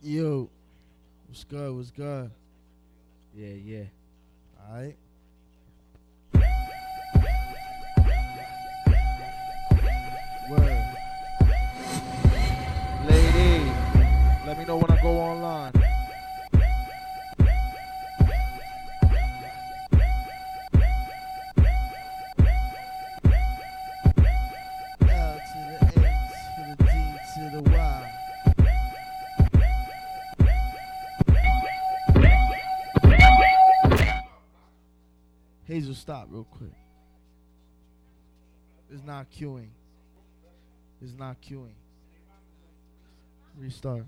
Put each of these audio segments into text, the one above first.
Yo, what's good? What's good? Yeah, yeah. All right. Word. Lady, let me know when I go online. Hazel, stop real quick. It's not queuing. It's not queuing. Restart.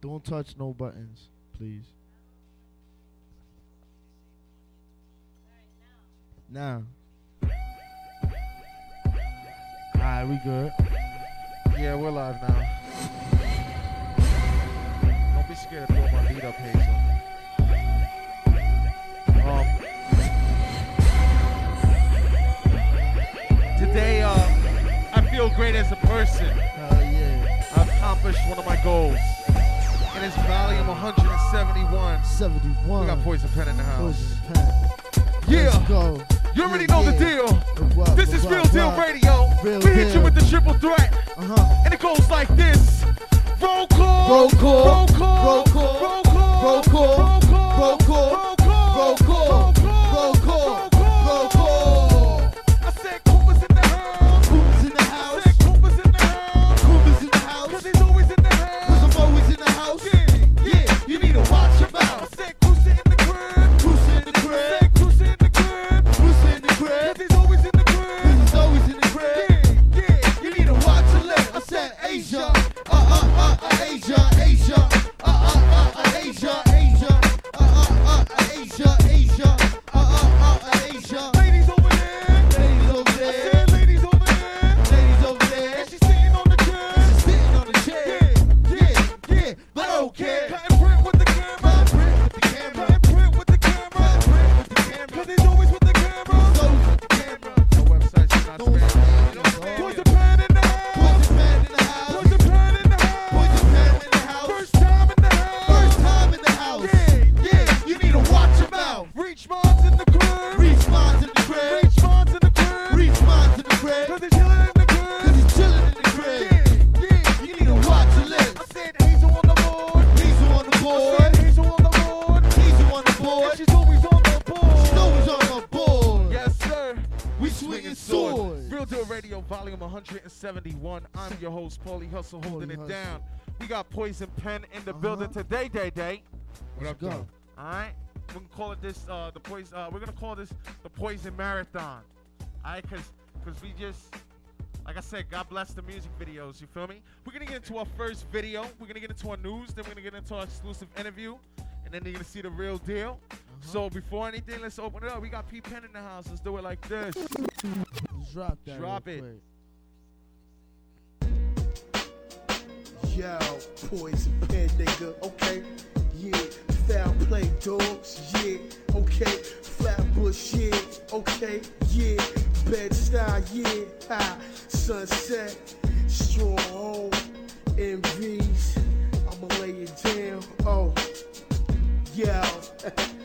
Don't touch no buttons, please. Now. Alright, we good. Yeah, we're live now. Don't be scared to throw my beat up, Hazel. Today, uh, I feel great as a person. Hell yeah. I accomplished one of my goals. And it's volume 171. 71. We got Poison Pen in the house. Poison pen. Yeah. Let's go. You already Yeah, know the deal. What, This is what, Real what, Deal? Radio. Real we hit you with the triple threat. Uh-huh. And it goes like this. Roll call. Roll call. Roll call. Roll call. Roll call. Roll call. Roll call. Roll call. Roll call. Roll call. Roll call. Roll call. Host, Paulie Hustle, holding it Hustle. down. We got Poison Pen in the Uh-huh. building today, day day. Let's go. All right, we're gonna call it this. Uh, the poison. Uh, we're gonna call this the Poison Marathon. All right, cause, cause we just, like I said, God bless the music videos. You feel me? We're gonna get into our first video. We're gonna get into our news. Then we're gonna get into our exclusive interview, and then you're gonna see the real deal. So before anything, let's open it up. We got P Pen in the house. Let's do it like this. Drop that. Drop it. quick. Yo, poison pen nigga, okay, yeah, foul play dogs, yeah, okay, flatbush, yeah, okay, yeah, Bed-Stuy, yeah, ha, sunset, stronghold, MVs, I'ma lay it down, oh, yo.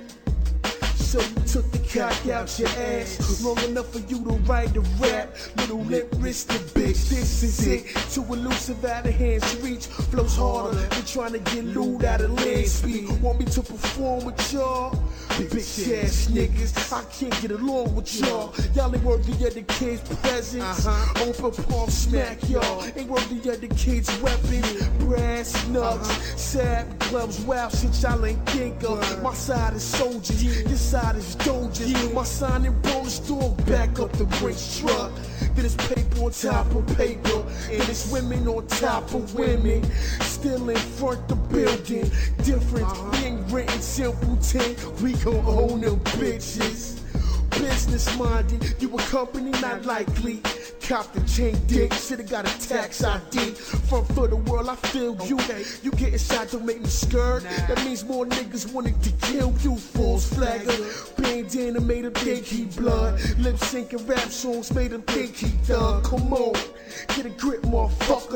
So you took the cock out your ass long enough for you to write a rap. Little lip wristed bitch, this is it. Too elusive out of hands reach. Flows harder than trying to get lewd out of land speed. Want me to perform with y'all? Bitch ass niggas, I can't get along with y'all. Y'all ain't worthy of the kids' presents. Uh-huh. Open palm smack y'all. Ain't worthy of the kids' weapons. Brass nuts, uh-huh. sad gloves, wild shit y'all ain't think of. My side is soldiers, this side is doges. My signing bonus dog back up the race truck. Then it's paper on top of paper. And it's women on top of women. Still in front the building. Different, uh-huh. we ain't simple ten, We gon' own them bitches. Business minded, you a company not likely. Cop the chain dick, shoulda got a tax ID. From for the world, I feel you. You getting shot, don't make me scared. That means more niggas wanted to kill you, fools flagger. Bandana made him think he blood. Lip syncing rap songs made him think he done. Come on, get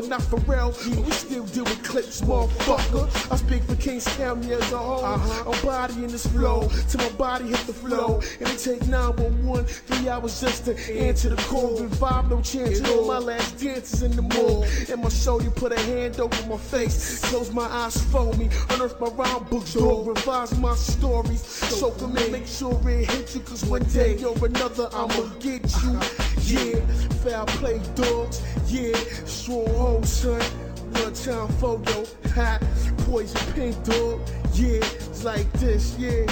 Not for real, we still deal with clips, motherfucker. I speak for Kings County as a whole. Uh-huh. I'm bodying this flow till my body hit the flow. And it take 911, three hours just to answer the call. And vibe, no chance at all. My last dance is in the mall. And my shoulder put a hand over my face. Close my eyes for me. Unearth my rhyme books, dog. Revise my stories. Soak them in, make sure it hits you. Cause one day or another, I'ma get you. Yeah, foul play dogs. Yeah, stronghold, son. One time photo, hot poison pink dog. Yeah, it's like this, yeah.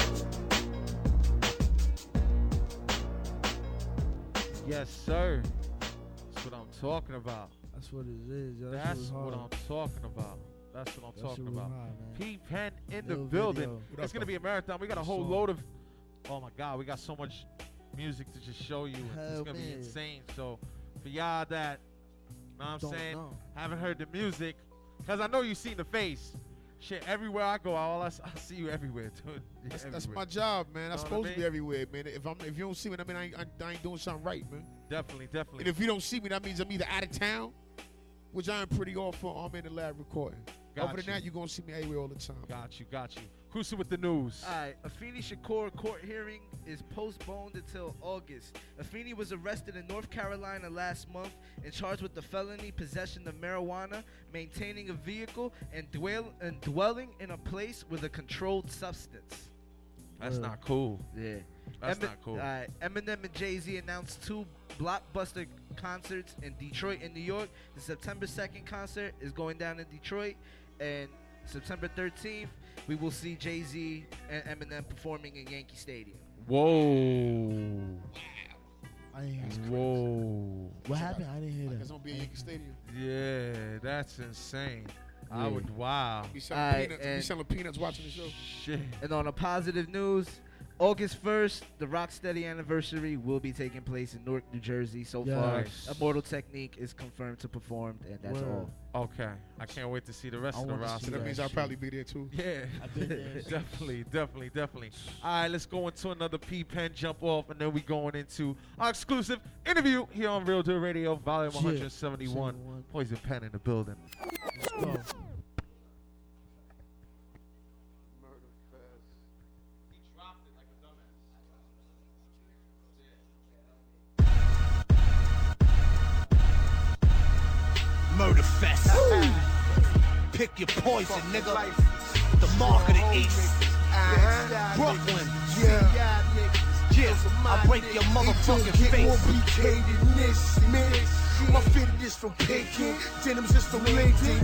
Yes, sir. That's what I'm talking about. That's what it is. yo. That's what's what hard. I'm talking about. That's what I'm That talking shit about. hard, man. P Pen in the building. video. It's gonna be a marathon. We got a whole song. load of. Oh my God, we got so much music to just show you. it's gonna be insane. So for y'all that, you know what I'm Don't saying, know. haven't heard the music, cause I know you seen the face. Shit, everywhere I go, all I, s- I see you everywhere, dude. You're That's, that's my job, man. I'm Know what I supposed to be everywhere, man. If I'm if you don't see me, that mean I ain't, I, I ain't doing something right, man. Definitely, definitely. And if you don't see me, that means I'm either out of town, which I'm pretty off for, I'm in the lab recording. Got Other than you. that, you're gonna see me everywhere all the time. got you, got you. Cruising with the news. Alright, Afeni Shakur court hearing is postponed until August. Afeni was arrested in North Carolina last month and charged with the felony possession of marijuana, maintaining a vehicle, and, dwell- and dwelling in a place with a controlled substance. That's not cool. Yeah. That's Emin- not cool. alright, Eminem and Jay Z announced two blockbuster concerts in Detroit and New York. The September 2nd concert is going down in Detroit, and September 13th, we will see Jay Z and Eminem performing in Yankee Stadium. Whoa. I didn't hear that. Whoa. What happened? I didn't hear Like that. it's gonna be a Yankee Stadium. Yeah, that's insane. I Yeah. would. Wow. Be selling Alright, peanuts. Be and- selling peanuts watching the show. Shit. And on a positive news, August 1st, the Rocksteady anniversary will be taking place in Newark, New Jersey. So far, Yes. Immortal Technique is confirmed to perform, and that's Word. all. Okay. I can't wait to see the rest I of the wanna roster. So that means I'll shit. probably be there too. Yeah, I've been there. definitely, definitely, definitely. All right, let's go into another P Pen jump off, and then we going into our exclusive interview here on Real Deal Radio, Volume Yeah, 171. 71. Poison Pen in the building. Pick your poison, nigga. The mark of the East. Brooklyn. Yeah. Yeah, I break your motherfucking face. My fitted is from Peking, denims is from LinkedIn,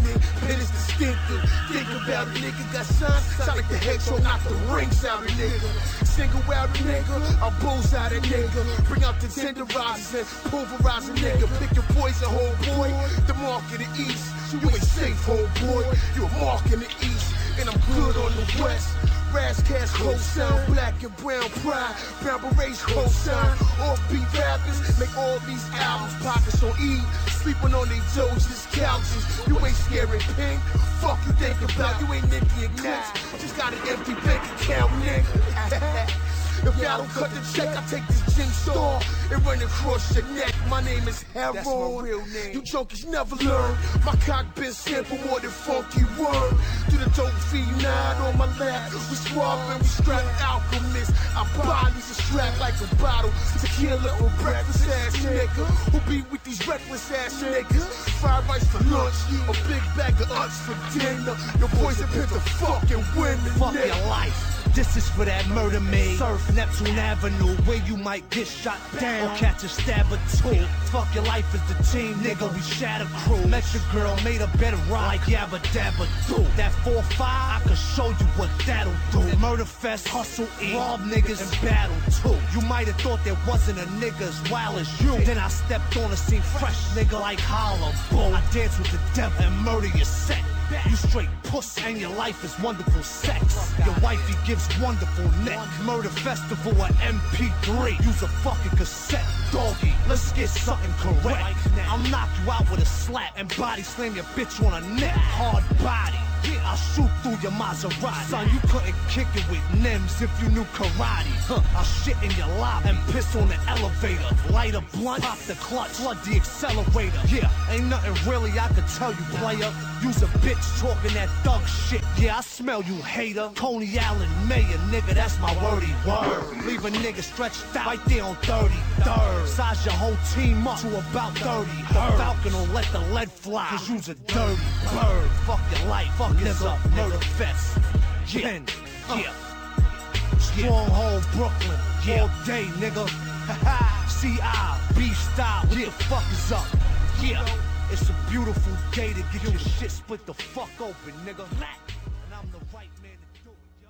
and is distinctive. Think about it, nigga got signs, sound like the hedgehog knock the rings out of nigga. Single out a nigga, I bulls out a nigga. Bring out the tenderizers and pulverize a nigga. Pick your poison, whole boy. The mark of the east, you ain't safe, whole boy. You a mark in the east, and I'm good on the west. Razzcast whole sound, black and brown pride, brown berets whole sound, offbeat rappers make all these albums, pockets on E, sleeping on they Doges, couches. You ain't scaring pink, fuck you think about, you ain't and Clips, just got an empty bank account, nigga. If y'all don't cut the check, I take this gin store and run across your neck. My name is Harold. That's my real name. You junkies never learn. My cock been sample more than funky worm. Do the dope feed nine on my lap. We swab and we strap alchemists. Our bodies are strapped like a bottle. Tequila for breakfast ass nigga. Who be with these reckless ass niggas? Fried rice for lunch. A big bag of uts for dinner. Your poison pick the fucking winner. Fuck your life. This is for that murder maid. Surf Neptune Avenue, where you might get shot down or catch a stab or two. Fuck your life as the team, nigga. We shatter crew. Met your girl, made a better ride like Yabba Dabba Do. That 4-5, I can show you what that'll do. Murder fest, hustle, eat, rob niggas, and battle too. You might have thought there wasn't a nigga as wild as you. Then I stepped on the scene fresh, nigga, like hollow. Boom. I dance with the devil and murder your set. You straight puss and your life is wonderful sex. Your wifey gives wonderful neck. Murder festival at MP3. Use a fucking cassette, doggy. Let's get something correct. I'll knock you out with a slap and body slam your bitch on a neck. Hard body. Yeah, I'll shoot through your Maserati. Son, you couldn't kick it with Nems if you knew karate. Huh. I'll shit in your lobby and piss on the elevator. Light a blunt, pop the clutch, flood the accelerator. Yeah, ain't nothing really I could tell you, player. You's a bitch talking that thug shit. Yeah, I smell you, hater. Coney Island Mayor, nigga, that's my wordy word. Leave a nigga stretched out right there on 33rd. Size your whole team up to about 30. The Falcon will let the lead fly. Cause you's a dirty bird. Fuck your life, fuck this up, murder fest. Yeah, yeah. Stronghold Brooklyn, all day, nigga. CI, B style, what the fuck is up? Yeah, it's a beautiful day to get your shit split the fuck open, nigga. And I'm the right man to do it, yo.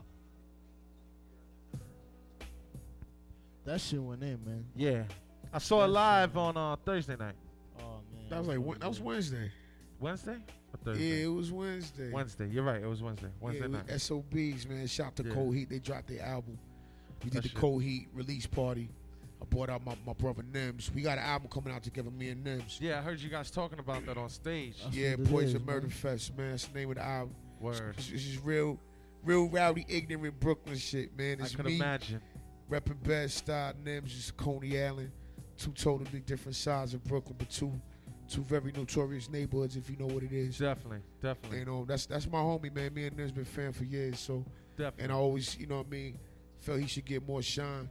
That shit went in, man. Yeah. I saw it live on uh, Thursday night. Oh man. That was like that was Wednesday. Wednesday? Or Yeah, it was Wednesday. Wednesday. You're right. It was Wednesday. Wednesday yeah, night. it was SOBs, man. Shout to Yeah. Cold Heat. They dropped their album. We did That the shit- Cold Heat release party. I brought out my, my brother Nems. We got an album coming out together, me and Nems. Yeah, I heard you guys talking about that on stage. That's yeah, what it Poison is, Murder man. Fest, man. That's the name of the album. Word. This this is real, real rowdy, ignorant Brooklyn shit, man. I It's could me imagine. repping Bed Style, Nems, is Coney Island. Two totally different sides of Brooklyn, but two two very notorious neighborhoods, if you know what it is. Definitely. Definitely. You know, that's that's my homie, man. Me and Nems been fan for years, so Definitely. and I always, you know what I mean, felt he should get more shine.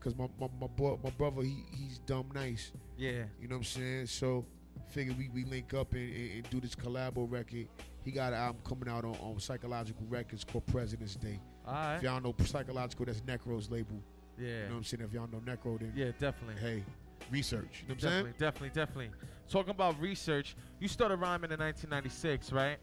Cause my my my, boy, my brother, he he's dumb nice. yeah. You know what I'm saying? So figured we, we link up and, and, and do this collabo record. He got an album coming out on, on Psychological Records called Prezident's Day. All right. If y'all know Psychological, that's Necro's label. Yeah. You know what I'm saying? If y'all know Necro, then Yeah, definitely. hey, research. You know what I'm Definitely, saying? definitely, definitely. Talking about research, you started rhyming in 1996, right?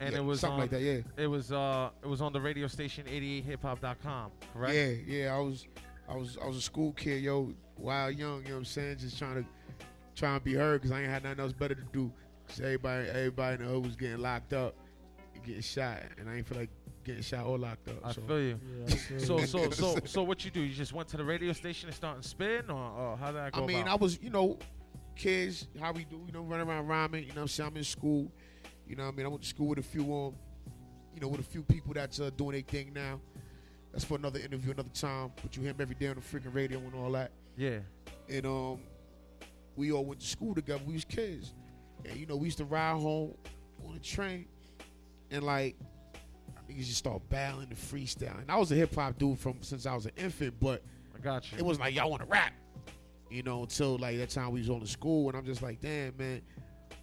And Yeah, it was something on, like that, yeah. It was uh, it was on the radio station 88hiphop.com, correct? Yeah, yeah. I was, I was, I was a school kid, yo, wild young. You know what I'm saying? Just trying to, trying to be heard because I ain't had nothing else better to do. Cause everybody, everybody in the hood was getting locked up, and getting shot, and I ain't feel like getting shot or locked up. I so. feel you. Yeah, I feel So, you. so, so, so, what you do? You just went to the radio station and started spin, or, or how did that go I mean, about? I was, you know, kids, how we do, you know, run around rhyming. You know what I'm saying? I'm in school. You know what I mean? I went to school with a few, um, you know, with a few people that's uh, doing their thing now. That's for another interview, another time. But you hear him every day on the freaking radio and all that. yeah, And um, we all went to school together. We was kids. And, you know, we used to ride home on the train. And, like, niggas just start battling and freestyle. And I was a hip hop dude from since I was an infant, but I got you. it was like y'all want to rap, you know. Until like that time we was on the school, and I'm just like, damn man,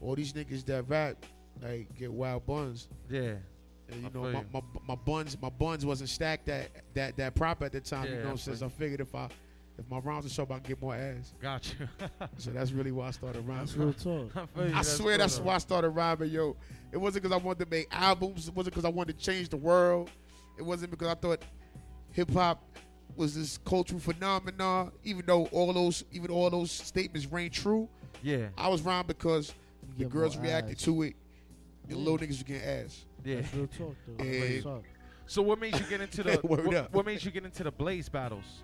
all these niggas that rap like get wild buns, yeah, and you I know my, my, my buns my buns wasn't stacked that that that proper at the time, Yeah, you know. Since I figured if I if my rhymes are sharp, I can get more ass. got you. So that's really why I started rhyming. That's real talk. I, feel you. I swear that's cool, why I started rhyming, yo. It wasn't because I wanted to make albums. It wasn't because I wanted to change the world. It wasn't because I thought hip hop was this cultural phenomenon. Even though all those, even all those statements rang true. Yeah, I was rhyming because the girls reacted ass. to it. The Yeah. little niggas was getting ass. yeah. That's real talk, though. Yeah. Real talk. So, what made you get into the? What, up. what made you get into the Blaze battles?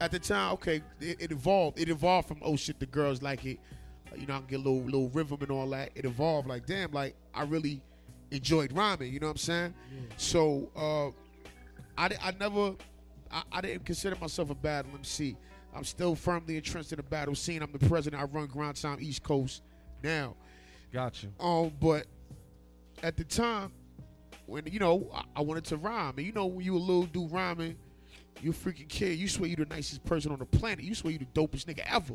At the time, okay, it, it evolved. It evolved from oh shit, the girls like it. You know, I can get a little little rhythm and all that. It evolved like damn, like I really enjoyed rhyming. You know what I'm saying? Yeah. So uh, I, I never, I, I didn't consider myself a battle MC. I'm still firmly entrenched in the battle scene. I'm the president. I run Grind Time East Coast now. Got you. Um, but at the time, when you know, I, I wanted to rhyme, and you know, when you a little dude rhyming, you freaking kid. You swear you the nicest person on the planet. You swear you the dopest nigga ever.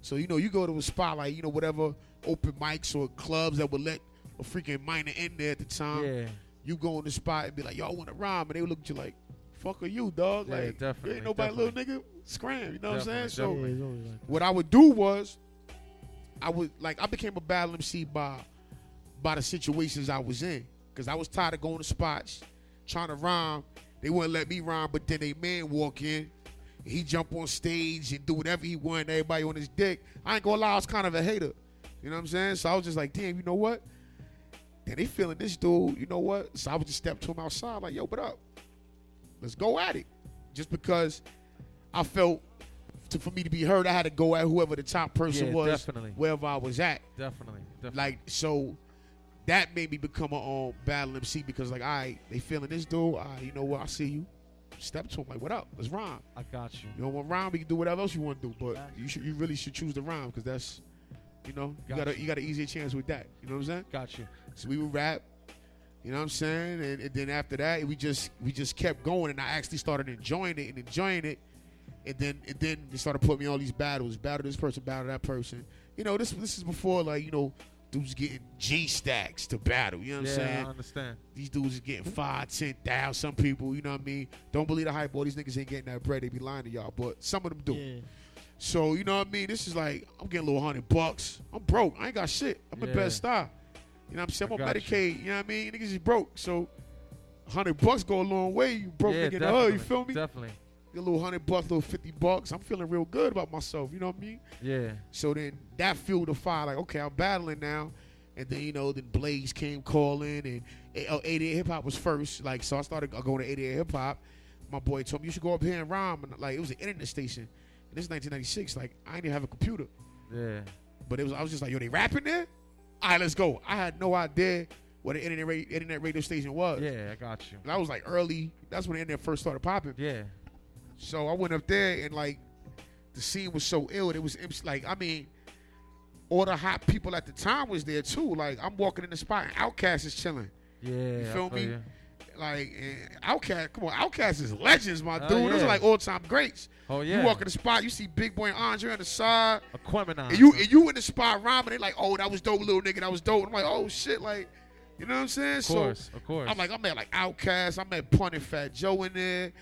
So you know, you go to a spotlight, you know, whatever open mics or clubs that would let a freaking minor in there at the time Yeah, you go on the spot and be like, y'all want to rhyme," and they look at you like, "Fuck are you, dog?" Yeah, like, definitely, ain't nobody, definitely. little nigga, scram. You know what I'm saying? Definitely, So, Yeah, like what I would do was, I would like, I became a battle MC by, by the situations I was in, because I was tired of going to spots, trying to rhyme. They wouldn't let me rhyme, but then a man walk in. He jump on stage and do whatever he want. Everybody on his dick. I ain't gonna lie, I was kind of a hater. You know what I'm saying? So I was just like, damn, you know what? Then they feeling this dude, you know what? So I would just step to him outside, like, yo, what up? Let's go at it. Just because I felt to, for me to be heard, I had to go at whoever the top person Yeah, was, definitely. wherever I was at. definitely. definitely. Like, so that made me become a um, battle MC because like, all right, they feeling this dude. All right, you know what? I see you. Step to him like, what up? Let's rhyme. I got you. You don't want rhyme, we can do whatever else you want to do, but you should, you really should choose the rhyme because that's, you know, you got a, Gotcha. you got an easier chance with that. You know what I'm saying? Got you. So we would rap. You know what I'm saying? And, and then after that, we just we just kept going, and I actually started enjoying it and enjoying it. And then and then they started putting me on these battles, battle this person, battle that person. You know, this this is before like you know dudes getting G stacks to battle. You know what yeah, I'm saying? I understand. These dudes is getting five, ten thousand. Some people, you know what I mean? Don't believe the hype. Boy, these niggas ain't getting that bread. They be lying to y'all, but some of them do. Yeah. So you know what I mean? This is like I'm getting a little hundred bucks. I'm broke. I ain't got shit. I'm Yeah. best style. You know what I'm saying? I'm on got you. Medicaid. You know what I mean? Niggas is broke. So hundred bucks go a long way. You broke yeah, nigga in the hood. You feel me? Definitely. A little hundred bucks, little fifty bucks. I'm feeling real good about myself. You know what I mean? Yeah. So then that fueled the fire. Like, okay, I'm battling now. And then, you know, then Blaze came calling and uh, 88 Hip Hop was first. Like, so I started going to 88 Hip Hop. My boy told me, you should go up here and rhyme. And, like, it was an internet station. And this is 1996. Like, I didn't even have a computer. Yeah. But it was, I was just like, yo, they rapping there? All right, let's go. I had no idea what an internet, ra- internet radio station was. Yeah, I got you. And I was like early. That's when the internet first started popping. Yeah. So I went up there and like the scene was so ill. It was like I mean, all the hot people at the time was there too. Like I'm walking in the spot and Outkast is chilling. Yeah. you feel me? you. Like Outkast, come on, Outkast is legends, my Oh, dude. Those are like all time greats. Oh yeah. You walk in the spot, you see Big Boi and Andre on the side, Aquemini. and you and you in the spot rhyming. They like, oh, that was dope, little nigga. That was dope. I'm like, oh shit, like, you know what I'm saying? Of course. of course. I'm like, I met like Outkast, I met Pun and Fat Joe in there.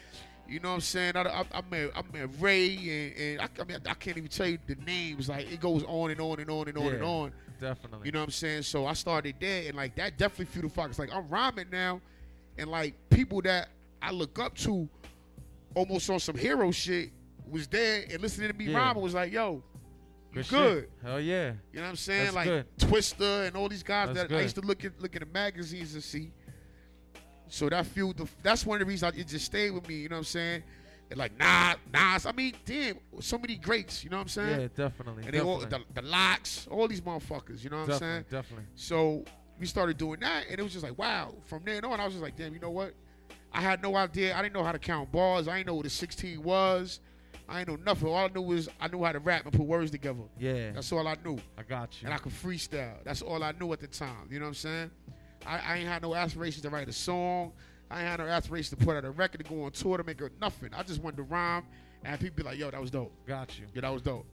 You know what I'm saying? I, I, I met I met Ray and, and I, I mean I can't even tell you the names. Like it goes on and on and on and on and on. definitely. You know what I'm saying? So I started there and like that definitely fueled the fire. It's like I'm rhyming now, and like people that I look up to, almost on some hero shit, was there and listening to me Yeah. rhyming was like, yo, you good. good. Hell yeah. You know what I'm saying? That's like good. Twista and all these guys That's that I used to look at look at the magazines and see. So that fueled the. That's one of the reasons I, it just stayed with me. You know what I'm saying? And like Nas, Nas. I mean, damn, so many greats. You know what I'm saying? Yeah, definitely. and they all the, the LOX, all these motherfuckers. You know what I'm saying? definitely, definitely. So we started doing that, and it was just like, wow. From then on, I was just like, damn, you know what? I had no idea. I didn't know how to count bars. I didn't know what a 16 was. I didn't know nothing. All I knew was I knew how to rap and put words together. Yeah, That's all I knew I got you. and I could freestyle. That's all I knew at the time. You know what I'm saying? I, I ain't had no aspirations to write a song. I ain't had no aspirations to put out a record, to go on tour, to make a nothing. I just wanted to rhyme, and people be like, "Yo, that was dope. got you. Yeah, that was dope."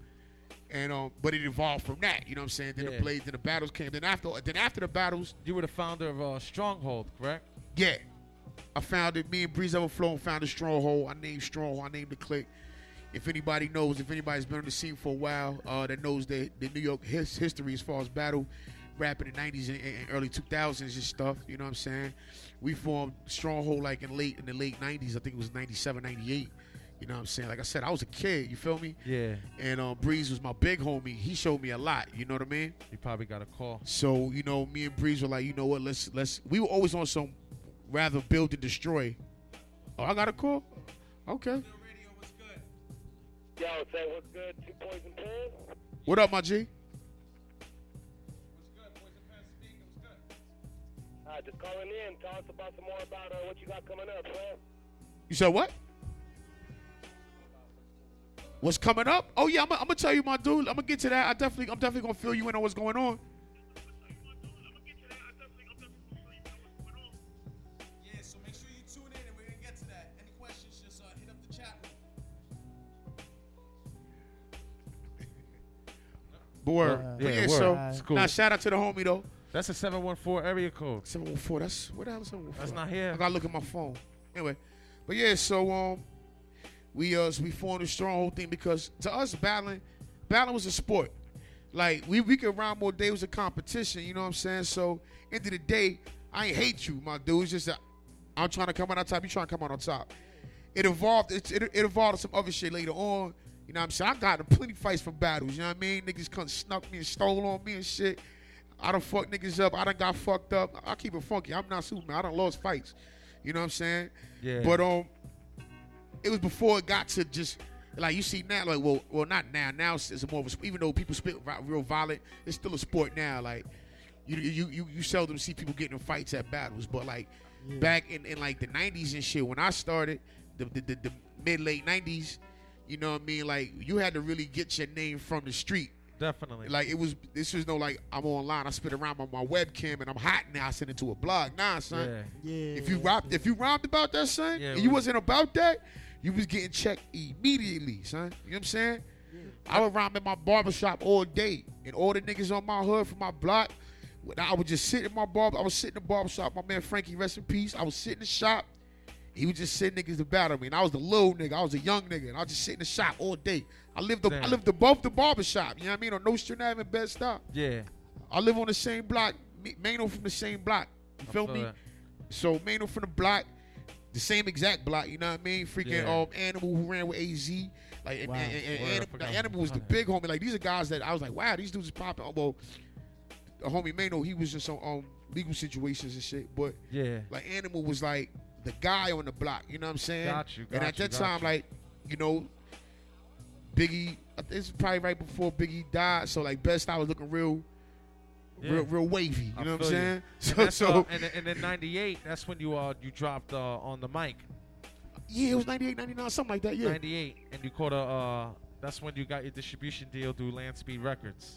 And um, but it evolved from that. You know what I'm saying? Then Yeah. the blades, then the battles came. Then after, then after the battles, You were the founder of uh, Stronghold, correct? yeah, I founded me and Breeze Overflow and founded Stronghold. I named Stronghold. I named the clique. If anybody knows, if anybody's been on the scene for a while, uh, that knows the the New York his, history as far as battle, rap in the '90s and, and early 2000s and stuff. You know what I'm saying? We formed Stronghold like in late in the late '90s. I think it was '97, '98. You know what I'm saying? Like I said, I was a kid. You feel me? Yeah. And um, Breeze was my big homie. He showed me a lot. You know what I mean? You probably got a call. So you know, me and Breeze were like, you know what? Let's let's. We were always on some rather build and destroy. Oh, I got a call. Okay. Yo, say what's good? Two poison pills? What up, my G? Just calling in. Tell us about some more about uh, what you got coming up, man. You said what? What's coming up? Oh yeah, I'm, gonna- I'm gonna tell you, my dude. I'm gonna get to that. I definitely, I'm definitely gonna fill you in on what's going on. Yeah, so make sure you tune in and we're gonna get to that. Any questions, just uh, hit up the chat room. But word. Uh, yeah, yeah, word. so It's cool. now shout out to the homie though. That's a 714 area code. 714. That's what the hell is 714? That's not here. I gotta look at my phone. Anyway, but yeah, so um, we uh we formed a stronghold thing because to us battling, battling was a sport. Like we we could rhyme more day. It was a competition. You know what I'm saying? So end of the day, I ain't hate you, my dude. It's just that I'm trying to come out on top. You trying to come out on top. It evolved. It, it, it evolved to some other shit later on. You know what I'm saying? I got plenty fights from battles. You know what I mean? Niggas come snuck me and stole on me and shit. I done fucked niggas up. I done got fucked up. I keep it funky. I'm not Superman. I done lost fights. You know what I'm saying? Yeah. But um, it was before it got to just like you see now. Like well, well not now. Now it's, more of a even though people spit real violent, it's still a sport now. Like you you you, you seldom see people getting in fights at battles. But like Yeah. back in, in like the '90s and shit, when I started, the the, the, the mid late '90s, you know what I mean? Like you had to really get your name from the street. Definitely. Like it was. This was no like I'm online. I spit around on my webcam and I'm hot now. I send it to a blog. Nah, son. yeah. Yeah. If you robbed, if you rhymed about that, son, Yeah, and you was- wasn't about that, you was getting checked immediately, son. You know what I'm saying? Yeah. I would rhyme in my barbershop all day, and all the niggas on my hood from my block, when I would just sit in my barber. I was sitting in the barbershop. My man Frankie, rest in peace. I was sitting in the shop. He would just send niggas to battle me, and I was the little nigga. I was a young nigga, and I was just sit in the shop all day. I lived, the, I lived above the barbershop. You know what I mean? On Nostrand Avenue, Bed-Stuy. Yeah. I live on the same block. Me- Mano from the same block. You feel feel me? So Mano from the block, the same exact block. You know what I mean? Freaking Yeah. um animal who ran with AZ. Like and, Wow. and- and- Word, I Anim- the animal was the big homie. Like these are guys that I was like, wow, these dudes is popping. Well, the homie Mano, he was in some um legal situations and shit. But Yeah. like Animal was like the guy on the block. You know what I'm saying? Got you, and at you, that got time, you. like you know, Biggie. This is probably right before Biggie died. So like Best I was looking real. Yeah. Real, real wavy. You I know what I'm you. saying? So, so uh, and, and in '98, that's when you uh you dropped uh on the mic. yeah, it was 98, 99, something like that. Yeah. '98, and you caught a uh. That's when you got your distribution deal through Landspeed Records.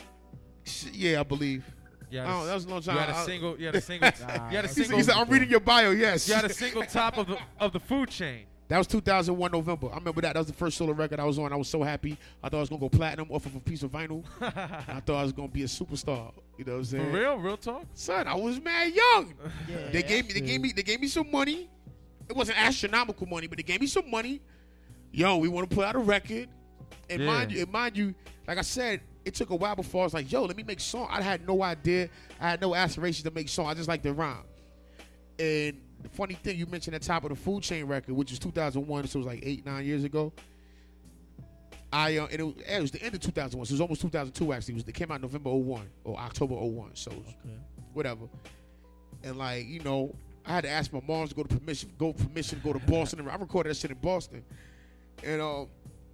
Yeah, I believe. You had Oh, that was a long time. you had a I- single. You had a single. Nah, you had a that's He said, single. he said, I'm reading your bio. Yes. You had a single top of the of the food chain. That was 2001 November. I remember that. That was the first solo record I was on. I was so happy. I thought I was gonna go platinum off of a piece of vinyl. I thought I was gonna be a superstar. You know what I'm For saying? real, real talk. Son, I was mad young. Yeah, They gave me, they gave me, they gave me some money. It wasn't astronomical money, but they gave me some money. Yo, we want to put out a record, and Yeah. mind you, and mind you, like I said, it took a while before I was like, yo, let me make song. I had no idea. I had no aspirations to make song. I just like to rhyme. And the funny thing, you mentioned the top of the food chain record, which was 2001, so it was like eight, nine years ago. I uh, and it was, it was the end of 2001, so it was almost 2002 actually. It, was, it came out November 01 or October 01, so was whatever. And like you know, I had to ask my mom to go to permission, go permission to go to Boston. I recorded that shit in Boston, and um,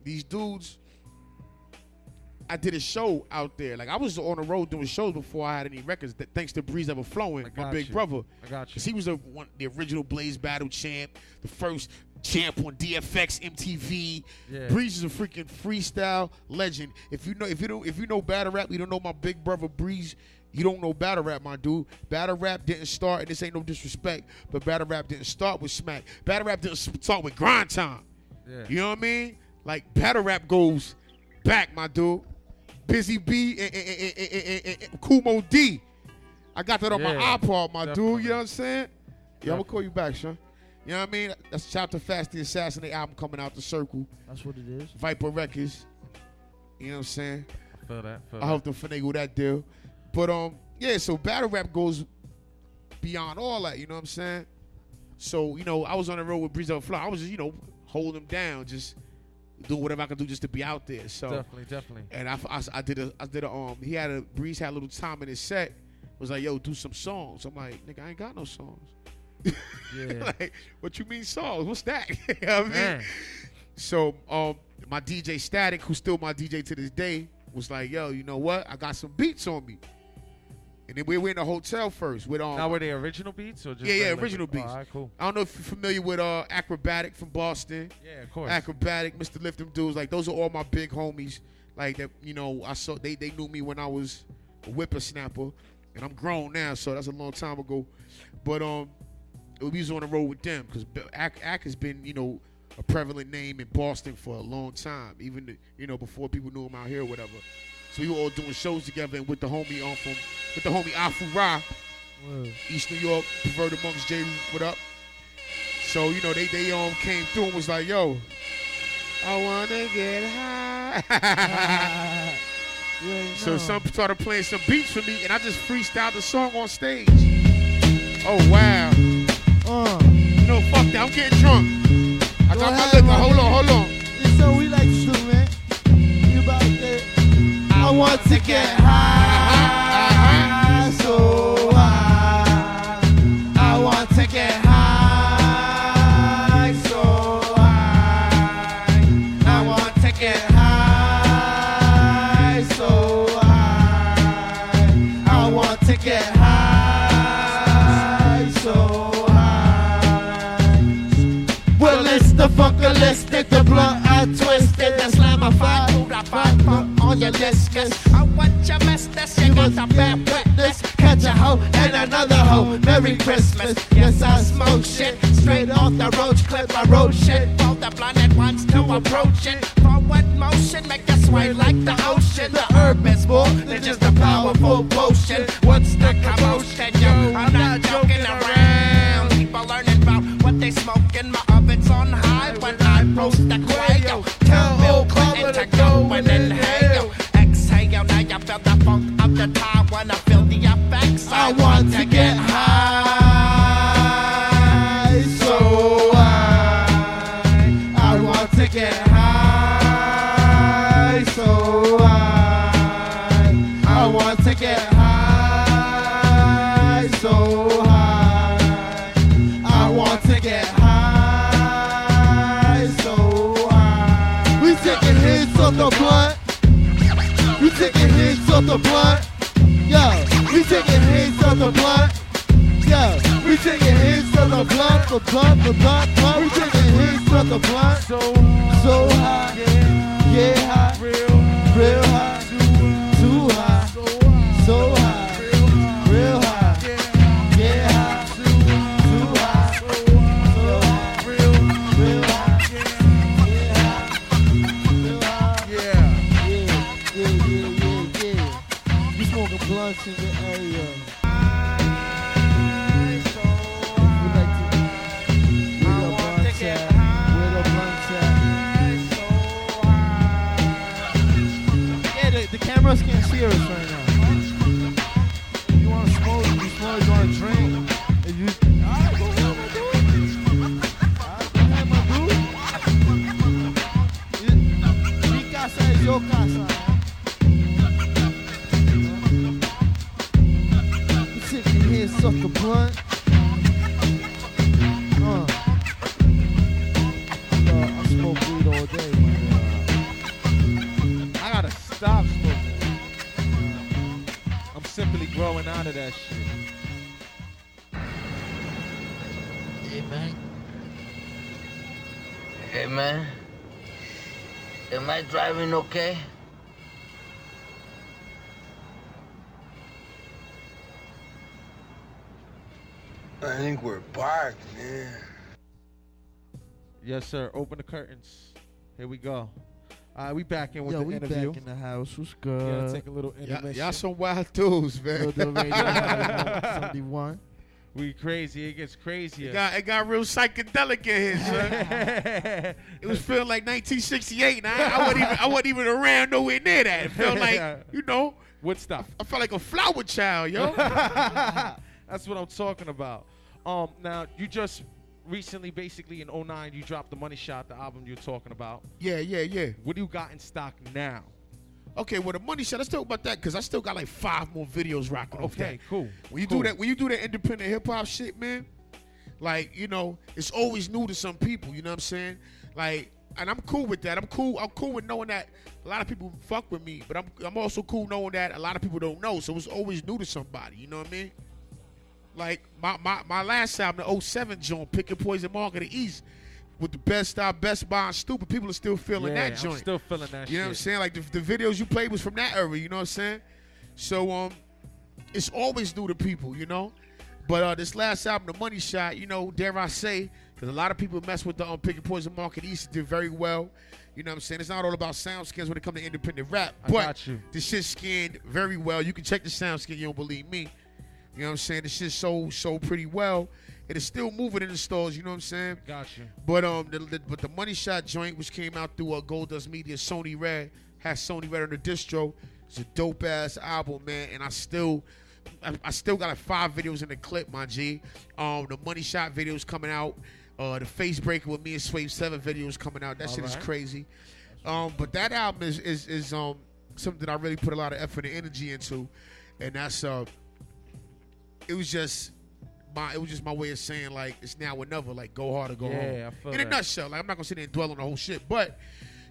these dudes. I did a show out there. Like I was on the road doing shows before I had any records. Th- thanks to Breeze Evahflowin, my big you. brother. I got you. He was the one, the original Blaze Battle champ, the first champ on DFX MTV. Yeah. Breeze is a freaking freestyle legend. If you know, if you don't, if you know battle rap, you don't know my big brother Breeze. You don't know battle rap, my dude. Battle rap didn't start, and this ain't no disrespect, but battle rap didn't start with smack. Battle rap didn't start with grind time. Yeah. You know what I mean? Like battle rap goes back, my dude. Busy Bee and, and, and, and, Kool Moe Dee. I got that on my iPod, my dude. You know what I'm saying? Yeah, I'm gonna call you back, son. You know what I mean? That's Chapter Fast the Assassinate album coming out the circle. That's what it is. Viper Records. You know what I'm saying? I feel that. Feel I that. hope to finagle that deal. But um, yeah, so battle rap goes beyond all that, you know what I'm saying? So, you know, I was on the road with Breeze Fly. I was just, you know, holding him down, just doing whatever I could do just to be out there. So Definitely, definitely. and I, I, I did a I did a um he had a Breeze had a little time in his set. Was like, yo, do some songs. I'm like, nigga, I ain't got no songs. Yeah. like, what you mean songs? What's that? you know what I mean? So um my DJ Static, who's still my DJ to this day, was like, yo, you know what? I got some beats on me. And then we were in a hotel first with um Now were they original beats or just Yeah, yeah, regular- original beats. All right, cool. I don't know if you're familiar with uh Akrobatik from Boston. Yeah, of course. Akrobatik, Mr. Lif them dudes. Like those are all my big homies. Like that, you know, I saw they they knew me when I was a whippersnapper, and I'm grown now, so that's a long time ago. But um, we was on the road with them because Ack, Ack has been you know a prevalent name in Boston for a long time, even you know before people knew him out here or whatever. So we were all doing shows together, and with the homie um from with the homie Afu Ra, Word. East New York, perverted monks, J. What up? So you know they they um came through and was like, yo, I wanna get high. Already so know. some started playing some beats for me, and I just freestyled the song on stage. Oh wow! Uh, You know, fuck that. I'm getting drunk. I Go got my liquor. Hold on, hold on. it's so we like to do, man. Want to get high, so high. I want to get high, so high. I want to get high, so high. I want to get high, so high. Well, it's the funkalistic, the blunt I twisted, the slamified, food I find for on your list. Cause I want your mess, that's you got the bad witness. Catch a hoe and another hoe. Merry Christmas. Yes, I smoke shit straight off the roach clip. I road shit for the blinded ones to approach it. Forward motion, make us sway like the ocean. The herb is more than just a powerful potion. What's the commotion, yo? I'm not joking around. People learning about what they smoking. My oven's on high when I roast the the blunt. Yo, we taking hits off the blunt. Yo, we taking hits off the blunt, the blunt, the blunt, blunt. We taking hits off the blunt. So, So high, yeah, high, real, real high, I okay? I think we're back, man. Yes, sir. Open the curtains. Here we go. All right, we back in with Yo, the we interview. back in the house. What's We're gonna take a little Y'all, intermission. y'all some wild dudes, man. Little Deal Radio 71. We crazy. It gets crazier. It got, it got real psychedelic in here, son. It was feeling like 1968. Now I wasn't even I wasn't even around nowhere near that. It felt like you know Woodstock. I felt like a flower child, yo. That's what I'm talking about. Um, now you just recently, basically in 09, you dropped the Money Shot, the album you're talking about. yeah, yeah, yeah. What do you got in stock now? Okay, well the money shot. Let's talk about that because I still got like five more videos rocking. Okay, cool. When you Cool. do that, when you do that independent hip hop shit, man, like you know, it's always new to some people. You know what I'm saying? Like, and I'm cool with that. I'm cool. I'm cool with knowing that a lot of people fuck with me, but I'm I'm also cool knowing that a lot of people don't know. So it's always new to somebody. You know what I mean? Like my my, my last album, the 07 joint, Picking Poison Mark of the East, with the best style, best buy, and stupid. People are still feeling yeah, that joint. I'm still feeling that You know what I'm saying? Like the, the videos you played was from that era. You know what I'm saying? So um, it's always new to people. You know, but uh, this last album, The Money Shot, you know, dare I say, because a lot of people mess with the um, Pick and Poison Market East did very well. You know what I'm saying? It's not all about SoundScans when it comes to independent rap. I but got you. the shit skinned very well. You can check the SoundScan. You don't believe me? You know what I'm saying? The shit sold sold pretty well. It is still moving in the stores. You know what I'm saying? Gotcha. But um, the, the, but the Money Shot joint, which came out through uh, Gold Dust Media, Sony Red, has Sony Red on the distro. It's a dope ass album, man. And I still, I, I still got like five videos in the clip, my G. Um, the Money Shot videos coming out. Uh, the Face Breaker with me and Swave Sevah videos coming out. That shit is crazy. Um, but that album is is is um something that I really put a lot of effort and energy into, and that's uh, it was just my it was just my way of saying like it's now or never. Like go hard or go Yeah, home. I feel in a nutshell, like I'm not gonna sit there and dwell on the whole shit, but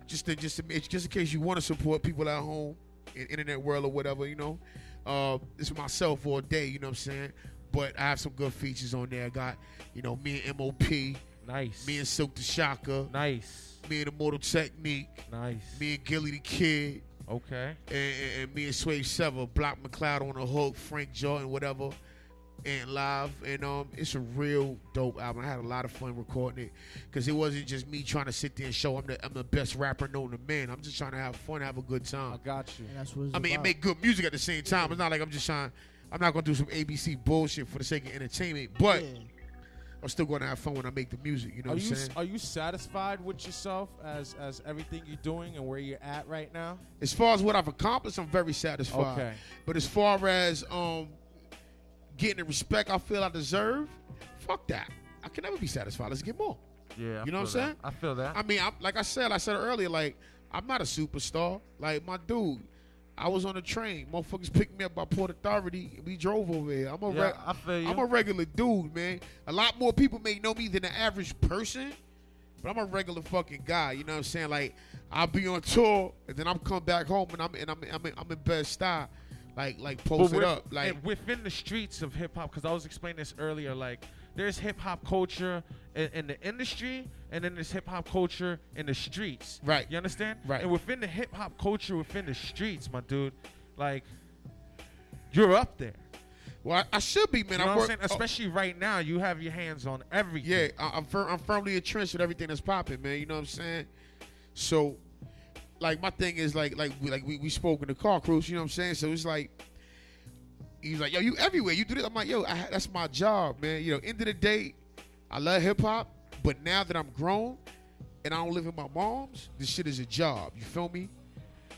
just to, just to, just in case you want to support people at home in internet world or whatever, you know. Uh, it's myself all day. You know what I'm saying? But I have some good features on there. I got you know me and MOP, Nice. me and Silk the Shocker, nice. me and Immortal Technique, Nice. me and Gillie the Kid, Okay. and, and, and me and Swave Sevah, Block McCloud on the hook, Frank Jordan, whatever, and live. And um, it's a real dope album. I had a lot of fun recording it because it wasn't just me trying to sit there and show I'm the I'm the best rapper known to man. I'm just trying to have fun, have a good time. I got you. And that's what it's I mean, and about. make good music at the same time. It's not like I'm just trying. I'm not gonna do some ABC bullshit for the sake of entertainment, but Yeah. I'm still gonna have fun when I make the music. You know Are what I'm you saying? are you satisfied with yourself as as everything you're doing and where you're at right now? As far as what I've accomplished, I'm very satisfied. Okay. But as far as um getting the respect I feel I deserve, fuck that. I can never be satisfied. Let's get more. Yeah. I You know what I'm that. saying? I feel that. I mean, I'm, like I said, I said earlier, like I'm not a superstar. Like my dude, I was on a train. Motherfuckers picked me up by Port Authority. We drove over here. I'm a yeah, I feel you. I'm a regular dude, man. A lot more people may know me than the average person, but I'm a regular fucking guy. You know what I'm saying? Like I'll be on tour and then I'm come back home and I'm and I'm I'm in, I'm in best style, like like post it up, like within the streets of hip hop, because I was explaining this earlier, like there's hip hop culture in, in the industry, and then there's hip hop culture in the streets. Right. You understand? Right. And within the hip hop culture, within the streets, my dude, like you're up there. well, I, I should be, man. You know I'm work, saying? oh, Especially right now, you have your hands on everything. Yeah, I, I'm, fir- I'm firmly entrenched with everything that's popping, man. You know what I'm saying? So, like, my thing is like, like, we, like we, we spoke in the car cruise. You know what I'm saying? So it's like, he's like, yo, you everywhere. You do this. I'm like, yo, I, that's my job, man. You know, end of the day, I love hip hop, but now that I'm grown and I don't live with my mom's, this shit is a job. You feel me?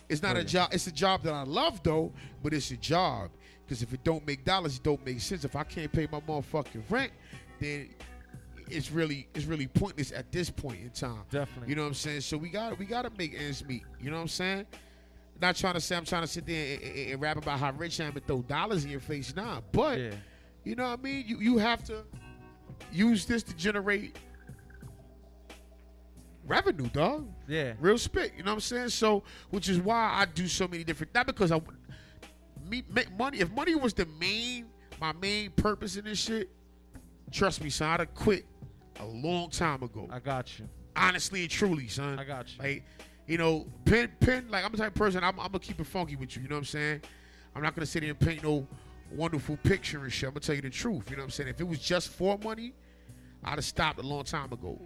It's not a job. It's a job that I love though, but it's a job. Because if it don't make dollars, it don't make sense. If I can't pay my motherfucking rent, then it's really it's really pointless at this point in time. Definitely. You know what I'm saying? So we got we got to make ends meet. You know what I'm saying? Not trying to say I'm trying to sit there and, and- and rap about how rich I am and throw dollars in your face, nah. But Yeah. you know what I mean? You you have to use this to generate revenue, dog. Yeah. Real spit. You know what I'm saying? So, which is why I do so many different. Not because I me make money. If money was the main my main purpose in this shit, trust me, son, I'd have quit a long time ago. I got you. Honestly and truly, son. I got you. Like, you know, pen, pen. Like I'm the type of person. I'm, I'm gonna keep it funky with you. You know what I'm saying? I'm not gonna sit here and paint no wonderful picture and shit. I'm gonna tell you the truth. You know what I'm saying? If it was just for money, I'd have stopped a long time ago.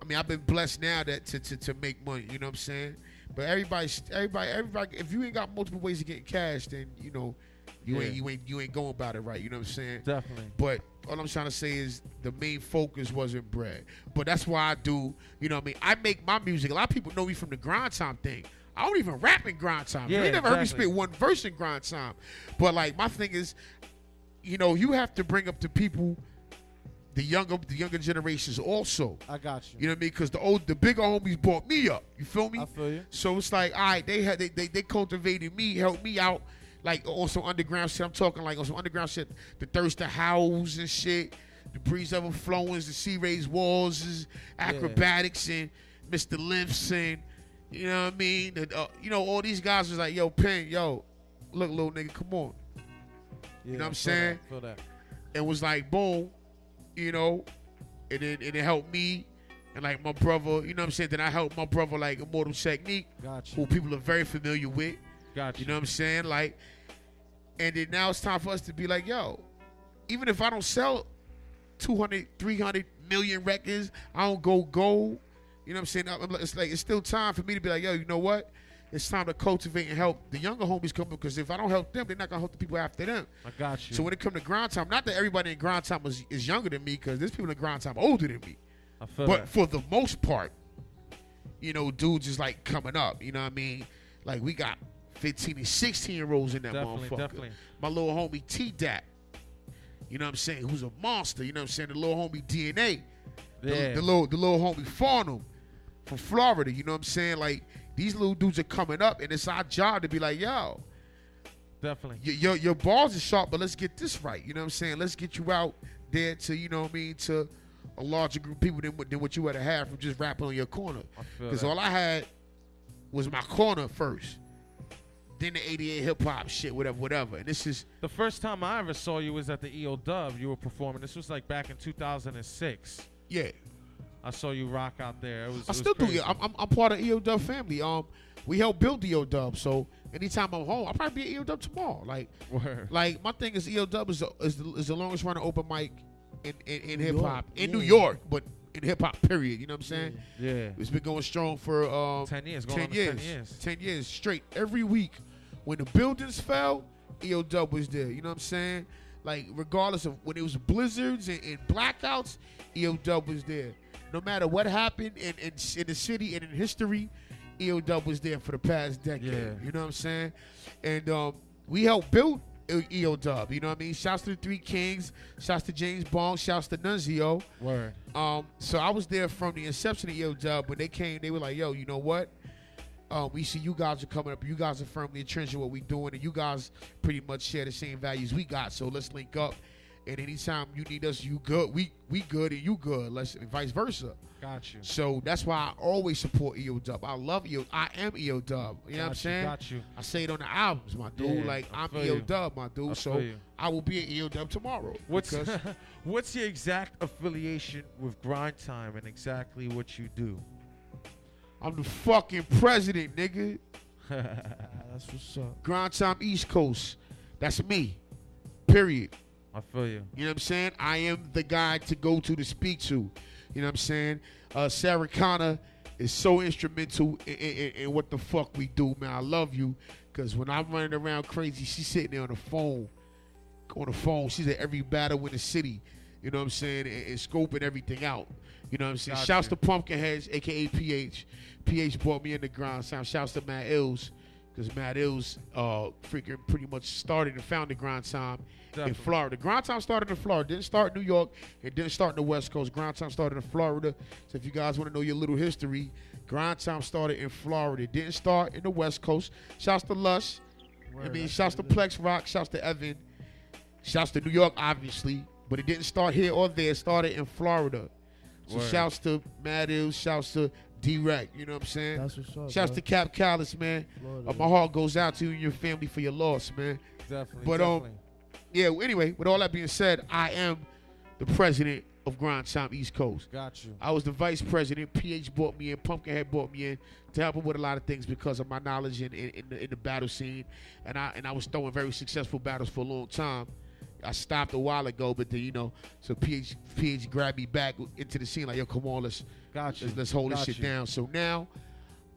I mean, I've been blessed now that to, to, to make money. You know what I'm saying? But everybody, everybody, everybody. If you ain't got multiple ways of getting cash, then you know, you Yeah. ain't you ain't you ain't going about it right. You know what I'm saying? Definitely. But all I'm trying to say is the main focus wasn't bread. But that's why I do, you know what I mean? I make my music. A lot of people know me from the grind time thing. I don't even rap in grind time. Yeah, you ain't never heard me spit one verse in grind time. But like my thing is, you know, you have to bring up the people, the younger the younger generations also. I got you. You know what I mean? Because the old, the bigger homies brought me up. You feel me? I feel you. So it's like, all right, they had they, they they cultivated me, helped me out, like on some underground shit. I'm talking like on some underground shit, the Thirstin Howls and shit, the Breeze Evahflowins, the Sea Rays Walls, Akrobatiks and Mr. Lifs and you know what I mean? The, uh, you know, all these guys was like, yo, Pen, yo, look, little nigga, come on. Yeah, know what I'm saying? that, that. It was like boom, you know, and then and it helped me. And like my brother, you know what I'm saying? Then I helped my brother like Immortal Technique, Got you. who people are very familiar with. Got you. You know what I'm saying? Like, and then now it's time for us to be like, yo, even if I don't sell 200, 300 million records, I don't go gold. You know what I'm saying? It's like it's still time for me to be like, yo, you know what? It's time to cultivate and help the younger homies come because if I don't help them, they're not gonna help the people after them. I got you. So when it come to grind time, not that everybody in grind time is, is younger than me, because there's people in grind time older than me. I feel But that. for the most part, you know, dudes is like coming up. You know what I mean? Like we got 15 and 16 year olds in that Definitely, motherfucker. definitely. My little homie T Dat. You know what I'm saying? Who's a monster? You know what I'm saying? The little homie DNA. The, Yeah. the little the little homie Farnham from Florida. You know what I'm saying? Like these little dudes are coming up, and it's our job to be like, yo, Definitely. your, your your balls are sharp, but let's get this right. You know what I'm saying? Let's get you out there to you know what I mean to a larger group of people than what, than what you would have had from just rapping on your corner. Because all I had was my corner first. Then the 88 hip hop shit, whatever, whatever. And this is The first time I ever saw you was at the EO Dub. You were performing. This was like back in 2006. yeah. I saw you rock out there. It was. I it was still do. Yeah, I'm, I'm, I'm part of EO Dub family. Um, we help build EO Dub. So anytime I'm home, I'll probably be at EO Dub tomorrow. Like, Word. like my thing is EO Dub is the, is the, is the longest running open mic in in, in hip hop in yeah. New York, but in hip hop period. You know what I'm saying? Yeah. It's been going strong for um, 10 years, going 10 on years, 10 years. 10 years straight. Every week, when the buildings fell, EO Dub was there. You know what I'm saying? Like regardless of when it was blizzards and, and blackouts, EO Dub was there. No matter what happened in, in in the city and in history, EO Dub was there for the past decade. Yeah. You know what I'm saying? And um, we helped build EO Dub. You know what I mean? Shouts to the Three Kings. Shouts to James Bond. Shouts to Nunzio. Word. Um, so I was there from the inception of EO Dub. When they came, they were like, "Yo, you know what? Um, we see you guys are coming up. You guys are firmly entrenched in what we're doing, and you guys pretty much share the same values we got. So let's link up. And anytime you need us, you good. We we good, and you good. Let's and vice versa. Got you. So that's why I always support EO Dub. I love EO. I am EO Dub. You know what I'm saying? got you. I say it on the albums, my dude. Yeah, like I I'm feel EO you. Dub, my dude. I so you. I will be at EO Dub tomorrow. What's what's your exact affiliation with Grind Time and exactly what you do? I'm the fucking president, nigga. That's what's up. Grind Time East Coast. That's me. Period. I feel you. You know what I'm saying? I am the guy to go to to speak to. You know what I'm saying? Uh, Sarah Connor is so instrumental in, in, in what the fuck we do, man. I love you. Because when I'm running around crazy, she's sitting there on the phone. On the phone. She's at every battle in the city. You know what I'm saying? And, and scoping everything out. You know what I'm saying? Shouts to Pumpkinheads, aka PH. PH brought me in the ground sound. Shouts to Madd Illz. Because Madd Illz uh, freaking pretty much started and founded Grind Time in Definitely. Florida. Grind Time started in Florida. Didn't start in New York. It didn't start in the West Coast. Grind Time started in Florida. So if you guys want to know your little history, Grind Time started in Florida. It didn't start in the West Coast. Shouts to Lush. I mean, shouts to Plex Rock. Shouts to Evan. Shouts to New York, obviously. But it didn't start here or there. It started in Florida. So Word. shouts to Madd Illz. Shouts to D-Rec. You know what I'm saying? That's what's up. Shouts bro. to Cap Callis, man. Uh, my heart goes out to you and your family for your loss, man. Definitely. But, um. Yeah, anyway, with all that being said, I am the president of Grind Time East Coast. got you. I was the vice president. PH brought me in. Pumpkinhead brought me in to help him with a lot of things because of my knowledge in, in, in, the, in the battle scene, and I and I was throwing very successful battles for a long time. I stopped a while ago, but then you know, so PH PH grabbed me back into the scene like, yo, come on, let's Got you. let's, let's hold this shit down. So now,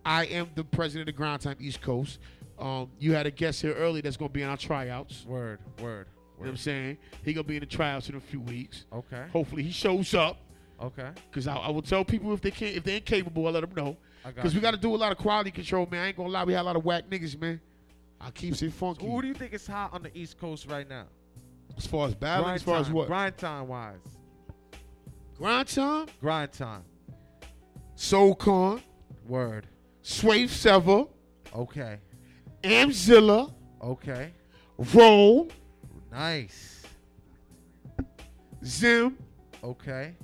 I am the president of Grind Time East Coast. Um, you had a guest here early that's going to be in our tryouts. Word. Word. You know what I'm saying? He gonna be in the tryouts in a few weeks. Okay. Hopefully he shows up. Okay. Cause I, I will tell people if they can't, if they ain't capable, I let them know. I got Cause we got to do a lot of quality control, man. I ain't gonna lie, we had a lot of whack niggas, man. I keeps it funky. Who do you think is hot on the East Coast right now? As far as battling, Grind as far as what? Grind time wise. Grind time, Grind time. Soul Khan, Word. Swave Sevah, Okay. Amzilla, Okay. Roll, Nice. Zim, Okay.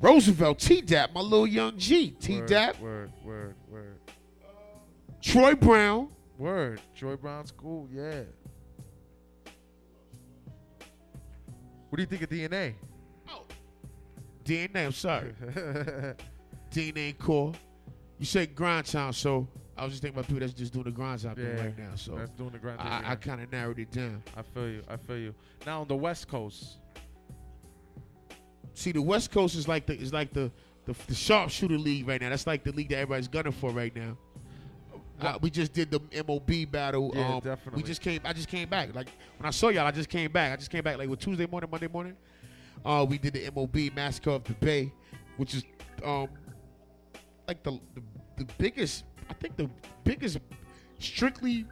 Roosevelt, T Dap, my little young G, T Word, Dap, Word. Word. Word. Troy Brown, Word. Joy Brown School, Yeah. What do you think of DNA? Oh. DNA. I'm sorry, DNA Core. You say Grind Time, so I was just thinking about people that's just doing the grind time thing Yeah, right now. So That's doing the grind. thing I, I kind of narrowed it down. I feel you. I feel you. Now on the West Coast. See, the West Coast is like the is like the the, the sharpshooter league right now. That's like the league that everybody's gunning for right now. Uh, we just did the MOB battle. Yeah, um, definitely. We just came. I just came back. Like when I saw y'all, I just came back. I just came back like with Tuesday morning, Monday morning. Uh, we did the MOB Massacre of the Bay, which is um like the the, the biggest. I think the biggest strictly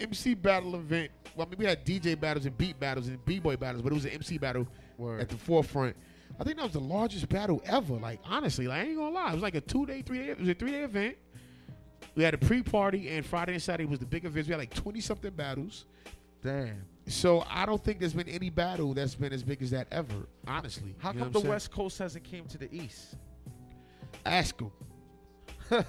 MC battle event. Well, I mean, we had DJ battles and beat battles and b-boy battles, but it was an MC battle Word. at the forefront. I think that was the largest battle ever. Like honestly, like I ain't gonna lie, it was like a two day, three day. It was a three day event. We had a pre party, and Friday and Saturday was the big events. We had like twenty something battles. Damn. So I don't think there's been any battle that's been as big as that ever. Honestly, How You come the saying? West Coast hasn't came to the East? Ask them.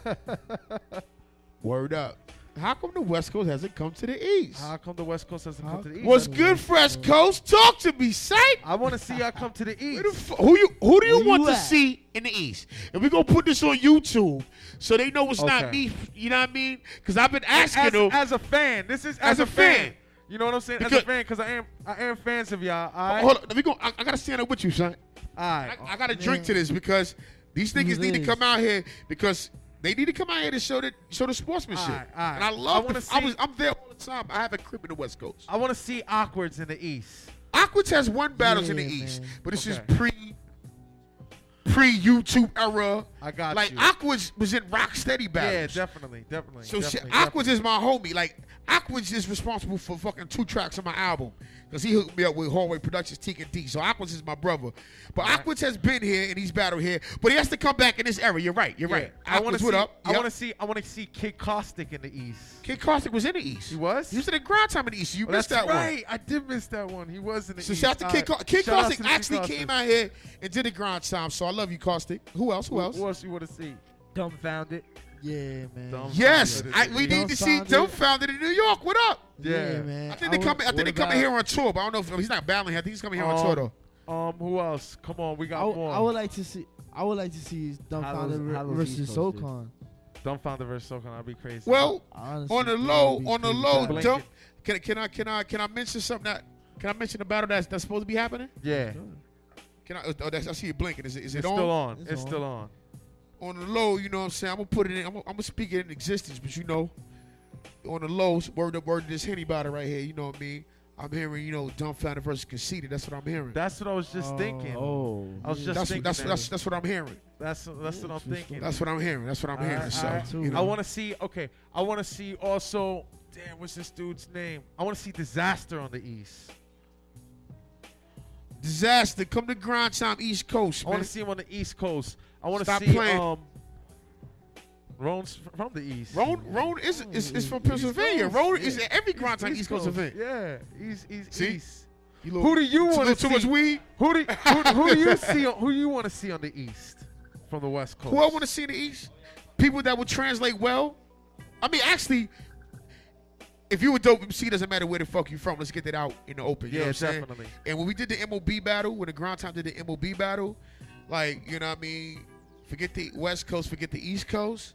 Word up. How come the West Coast hasn't come to the East? How come the West Coast hasn't How come to the East? What's good, Fresh Coast? Talk to me, sight. I want to see y'all come to the Who, the East. f- who you who do you Where want you to see in the East? And we're gonna put this on YouTube so they know it's not me. You know what I mean? Because I've been asking As, them. as a fan, this is As as, a a fan. fan. You know what I'm saying? as a fan, because I am I am fans of y'all. All right, Hold on, we go. I, I gotta stand up with you, son. all right. I, I gotta drink to this because these niggas need to come out here because they need to come out here to show the show the sportsmanship. Alright, alright. And I I love. wanna the, I see- was. I'm there all the time. I have a crib in the West Coast. I want to see Okwerdz in the East. Okwerdz has won battles in the Yeah, East, but this Okay. is pre pre YouTube era. I got like you. Okwerdz was in rock steady Yeah, battles. definitely, definitely. So shit, definitely, is my homie. Like Okwerdz is responsible for fucking two tracks on my album because he hooked me up with Hallway Productions, Teak and D. So Okwerdz is my brother. But Okwerdz has been here and he's battled here, but he has to come back in this era. You're right. You're Yeah, right. I want to what see. up? I Yep. want to see. I want to see Kid Caustic in the East. Kid Caustic was in the East. He was? He was in the grind time in the East. You Oh, missed that's that one. right. I did miss that one. He was in the So East. So shout out to Kid, right. Kid Caustic. to Kid actually Caustic. came out here and did the grind time. So I love you, Caustic. Who else? Who else? Who else you want to see? Dumbfoundead. Yeah, man. Dumb- Yes, I, we need to see Dumbfoundead. Dumbfoundead in New York. What up? Yeah. Yeah, man. I think they would- come. I think what they coming here on tour, but I don't know if he's not battling. here. I think he's coming here on tour though. Um, um, who else? Come on, we got w- more. I would like to see. I would like to see Dumbfoundead Hollows- Hollows versus East Coast, dude. SoCon. Dumbfoundead versus Soul Khan. I'd be crazy. Well, Honestly, on the low, on the low, tight. dump. Can, can I can I can I mention something that can I mention the battle that's that's supposed to be happening? yeah, Can I? Oh, that's, I see it blinking. Is it is it it's on? still on. It's It's, on. still on. On the low, you know what I'm saying. I'm gonna put it in. I'm gonna, I'm gonna speak it in existence, but you know, on the low, word up, word to this henny battle right here. You know what I mean? I'm hearing, you know, Dumbfoundead versus conceited. That's what I'm hearing. That's what I was just Oh. thinking. Oh. I was just that's thinking. that's that. that's that's what I'm hearing. that's that's what I'm thinking. That's what I'm hearing. That's what I'm hearing. Alright, So, alright. you I I want to see. Okay, I want to see also. Damn, what's this dude's name? I want to see Dizaster on the East. Dizaster. Come to grind time, East Coast, I want to see him on the East Coast. I want to see playing. um. Roan's from the East. Roan, Roan is, is, is from Pennsylvania. Roan yeah. is at every grind time East, Coast, event. Yeah, he's he's See? East. Who do you want to see? too much weed? Who do who, who do you see? On, who you want to see on the East from the West Coast? Who I want to see in the East? People that would translate well. I mean, actually, if you were dope MC, doesn't matter where the fuck you from. Let's get that out in the open. You Yeah, what I'm saying? definitely. And when we did the MOB battle, when the Grind Time did the MOB battle, like, you know what I mean? Forget the West Coast, forget the East Coast.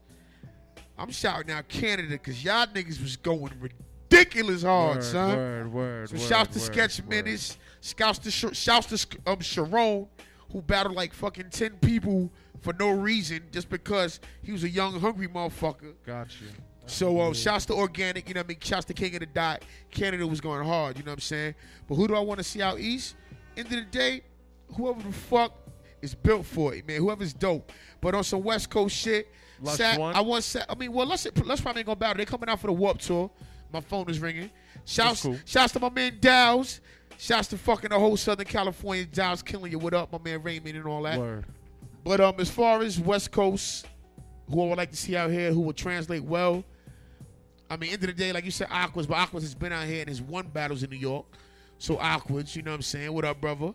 I'm shouting out Canada because y'all niggas was going ridiculous hard, word, son. Word, word, So word, shouts to Sketch. Menace, shouts to Sh- shouts to um Sharon, who battled like fucking ten people for no reason just because he was a young hungry motherfucker. Got you. So uh, shouts to Organic, you know what I mean? Shouts to King of the Dot. Canada was going hard, you know what I'm saying? But who do I want to see out east? End of the day, whoever the fuck is built for it, man. Whoever's dope. But on some West Coast shit, Sat-? I want Sat- I mean, well, let's let's probably gonna battle. They coming out for the Warped Tour. My phone is ringing. Shouts, cool. shouts to my man Dow's. Shouts to fucking the whole Southern California. Dow's killing you. What up, my man Raymond and all that. Word. But um, as far as West Coast, who I would like to see out here, who will translate well. I mean, end of the day, like you said, Okwerdz, but Okwerdz has been out here and has won battles in New York. So Okwerdz, you know what I'm saying? What up, brother?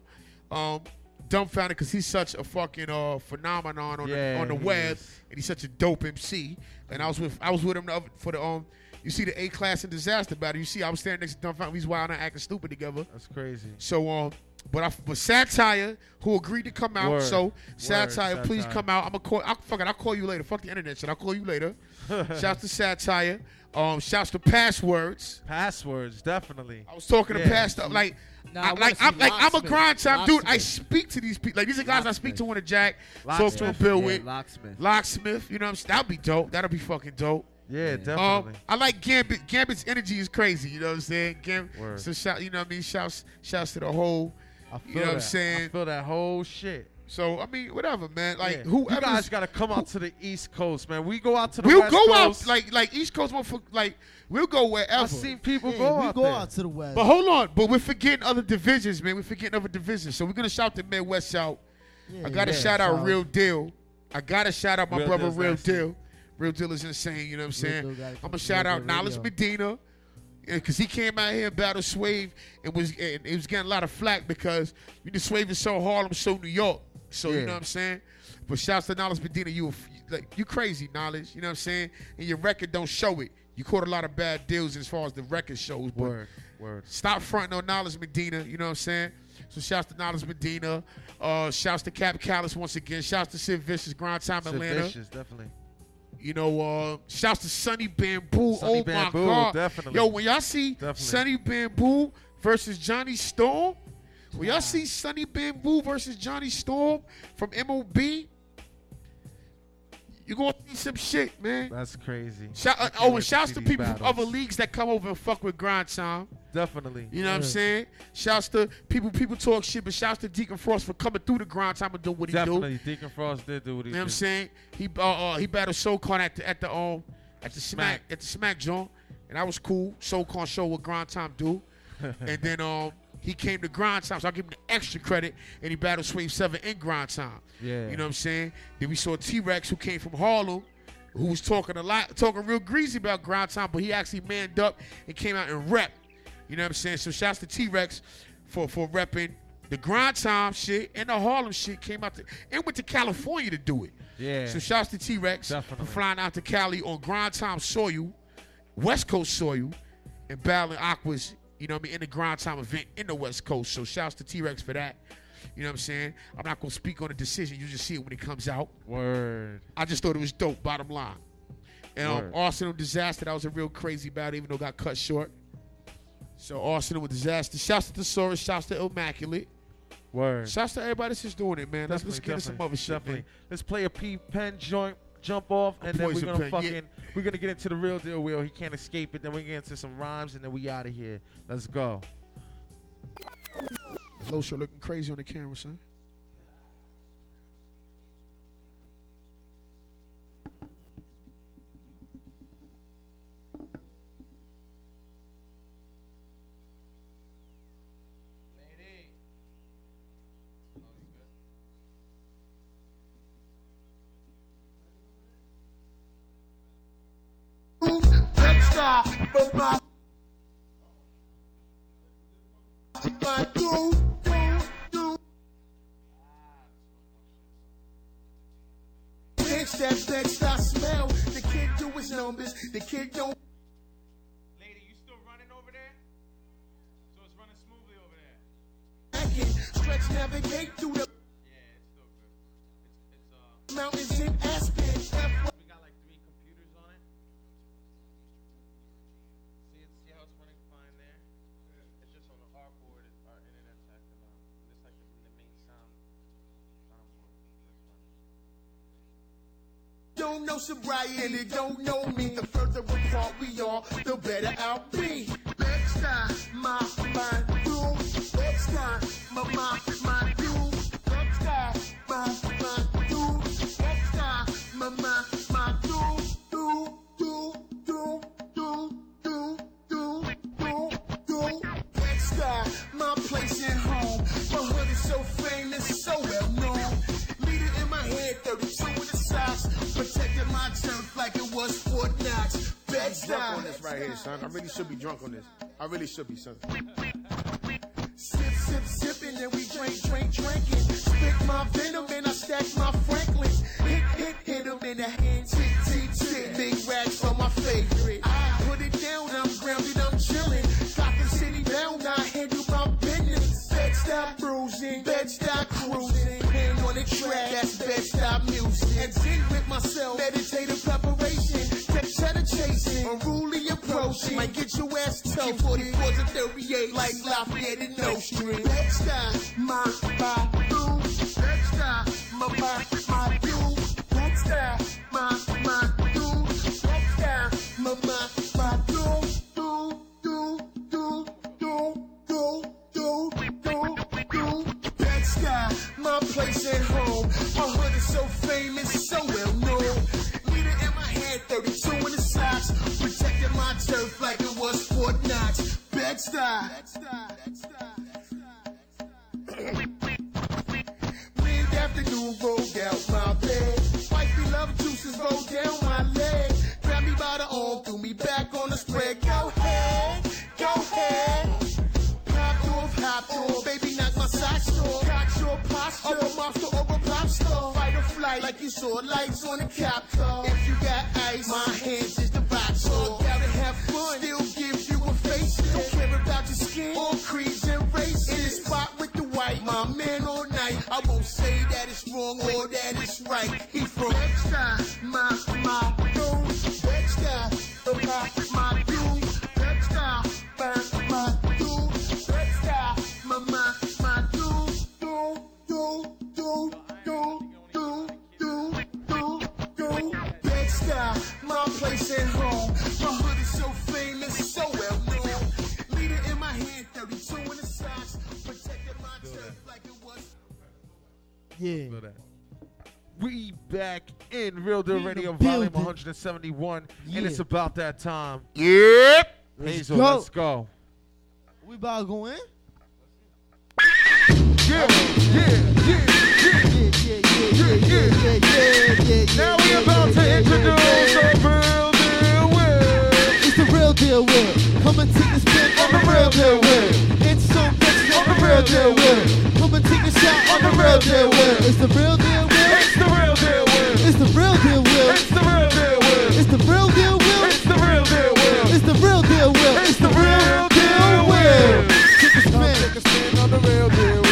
Um, Dumbfoundead because he's such a fucking uh phenomenon on Yeah, the on the web, is. and he's such a dope MC. And I was with I was with him for the um. You see the A class and Dizaster battle. You see, I was standing next to Dumbfoundead. He's wild and acting stupid together. That's crazy. So um, but I but Satire who agreed to come out. Word. So Word, Satire, please Satire. come out. I'm gonna call. I'll, fuck it. I'll call you later. Fuck the internet shit. I'll call you later. shouts to Satire. Um, shouts to Passwords. Passwords, definitely. I was talking to Yeah. Pastor like. Nah, I, I like I'm like I'm a Locksmith. grind time dude. I speak to these people. Like these are guys I speak to on the jack. Talk to Locksmith. a bill Yeah, with. locksmith. Locksmith, you know what I'm saying? That'd be dope. That'd be fucking dope. Yeah, Um, definitely. I like Gambit. Gambit's energy is crazy. You know what I'm saying? Gambit. Word. So shout, you know what I mean? Shouts, shouts to the whole. I feel you know what I'm that. saying? I feel that whole shit. So I mean, whatever, man. Like Yeah. whoever. you guys got to come out to the East Coast, man. We go out to the West. We'll West go Coast. out like like East Coast motherfucker. Like we'll go wherever. I've seen people Yeah, go we out go there. out to the west. But hold on, but we're forgetting other divisions, man. We're forgetting other divisions. So we're gonna shout the Midwest out. Yeah, I gotta yeah, shout out Real Deal. I gotta shout out my Real brother Real nasty. Deal. Real Deal is insane. You know what I'm saying? I'm gonna to shout out Deal Knowledge Radio. Medina. Because he came out here and battled Swave and was and he was getting a lot of flack because you know Swave is so Harlem, so New York. So you know what I'm saying. But shouts to Knowledge Medina, you like you crazy knowledge. You know what I'm saying. And your record don't show it. You caught a lot of bad deals as far as the record shows. But Word, word. Stop fronting on Knowledge Medina. You know what I'm saying. So shouts to Knowledge Medina. Uh, shouts to Cap Callis once again. Shouts to Sid Vicious, Grind Time Sid Atlanta. Vicious, definitely. You know, uh, shouts to Sonny Bamboo. Sonny oh Bamboo, my God. definitely. Yo, when y'all see Definitely. Sonny Bamboo versus Johnny Storm, when y'all see Sonny Bamboo versus Johnny Storm from MOB, you gonna see some shit, man. That's crazy. Shout, uh, oh, and shouts to people from other leagues that come over and fuck with Grind Time. Definitely. You know what I'm saying? Shouts to people. People talk shit, but shouts to Deacon Frost for coming through the Grind Time and doing what he do. Definitely. Deacon Frost did do what he You know what I'm saying? He uh, uh he battled Soul Khan at the at the um at the smack, Smack. at the smack joint, and that was cool. Soul Khan show what Grind Time do, and then um he came to Grind Time, so I give him the extra credit, and he battled Swave Sevah in Grind Time. Yeah. You know what I'm saying? Then we saw T Rex who came from Harlem. Who was talking a lot, talking real greasy about grind time, but he actually manned up and came out and rep. You know what I'm saying? So shouts to T Rex for for repping the grind time shit and the Harlem shit. Came out to, and went to California to do it. Yeah. So shouts to T Rex for flying out to Cali on grind time soil, West Coast soil, and battling Okwerdz. You know what I mean in the grind time event in the West Coast. So shouts to T Rex for that. You know what I'm saying? I'm not gonna speak on the decision. You just see it when it comes out. Word. I just thought it was dope. Bottom line. And um. Arsenal Dizaster. That was a real crazy battle, even though it got cut short. So Arsenal with Dizaster. Shouts to Thesaurus. Shouts to Illmaculate. Word. Shouts to everybody that's just doing it, man. Let's, let's get some other shit, Definitely. man. Let's play a P pen joint jump off, and then we're gonna pen, fucking yeah. we're gonna get into the real deal. Will he can't escape it? Then we get into some rhymes, and then we out of here. Let's go. Low show looking crazy on the camera, son. Extra for my my do do do. Bitch, that bitch I smell. The kid do his numbers. The kid don't. Lady, you still running over there? So it's running smoothly over there. Stretch navigate through the Yeah, it's still good. It's it's uh mountains Don't know sobriety and they don't know me. The further apart we are, the better I'll be. Next time, my my do. Next time, my my drunk on this right here, son. I really should be drunk on this. I really should be, son. Sip, sip, sipping, and we drink, drink, drinking. Spit my venom and I stack my Franklin. Hit, hit, hit 'em in the hand. Tick, tick, tick. Big racks for my favorite. I put it down, I'm grounded, I'm chilling. Gotham City bound, I handle my business. Bed-Stuy bruising, Bed-Stuy cruising. Hand on the track, that's Bed-Stuy music. And zen with myself, meditative preparation. Catch cheddar chasing, unruly approaching. Might get your ass toasted. 44s and 38, like Lafayette and Nostrand. Next time, my, my, Bed-Stuy. Mid-afternoon, rolled out my bed. Wifey love juices roll down my leg. Grab me by the arm, threw me back on the spread. Go ahead, go ahead. Pop off, hop off, baby, knock my socks sure. Cock your posture. Of a monster over pop star. Fight or flight like you saw lights on a cop car. If you got ice, my hands creeds and race. In the spot with the white, my man all night. I won't say that it's wrong or that it's right. He from Real Deal Radio, volume 171, yeah. and it's about that time. Yep. Hazel, let's go. Let's go. We about to go in? Yeah, yeah, yeah. Now we about to introduce the real deal world. It's the real deal world. Come and take a spin on the real deal world. It's so rich on the real deal world. Come and take a shot on the real deal world. It's the real deal it's the real deal, Will. It's the Real Deal Will. It's the real deal, Will. It's the Real Deal Will. It's the real deal, Will. It's the real deal, Will. Take a spin. Take a spin on the Real Deal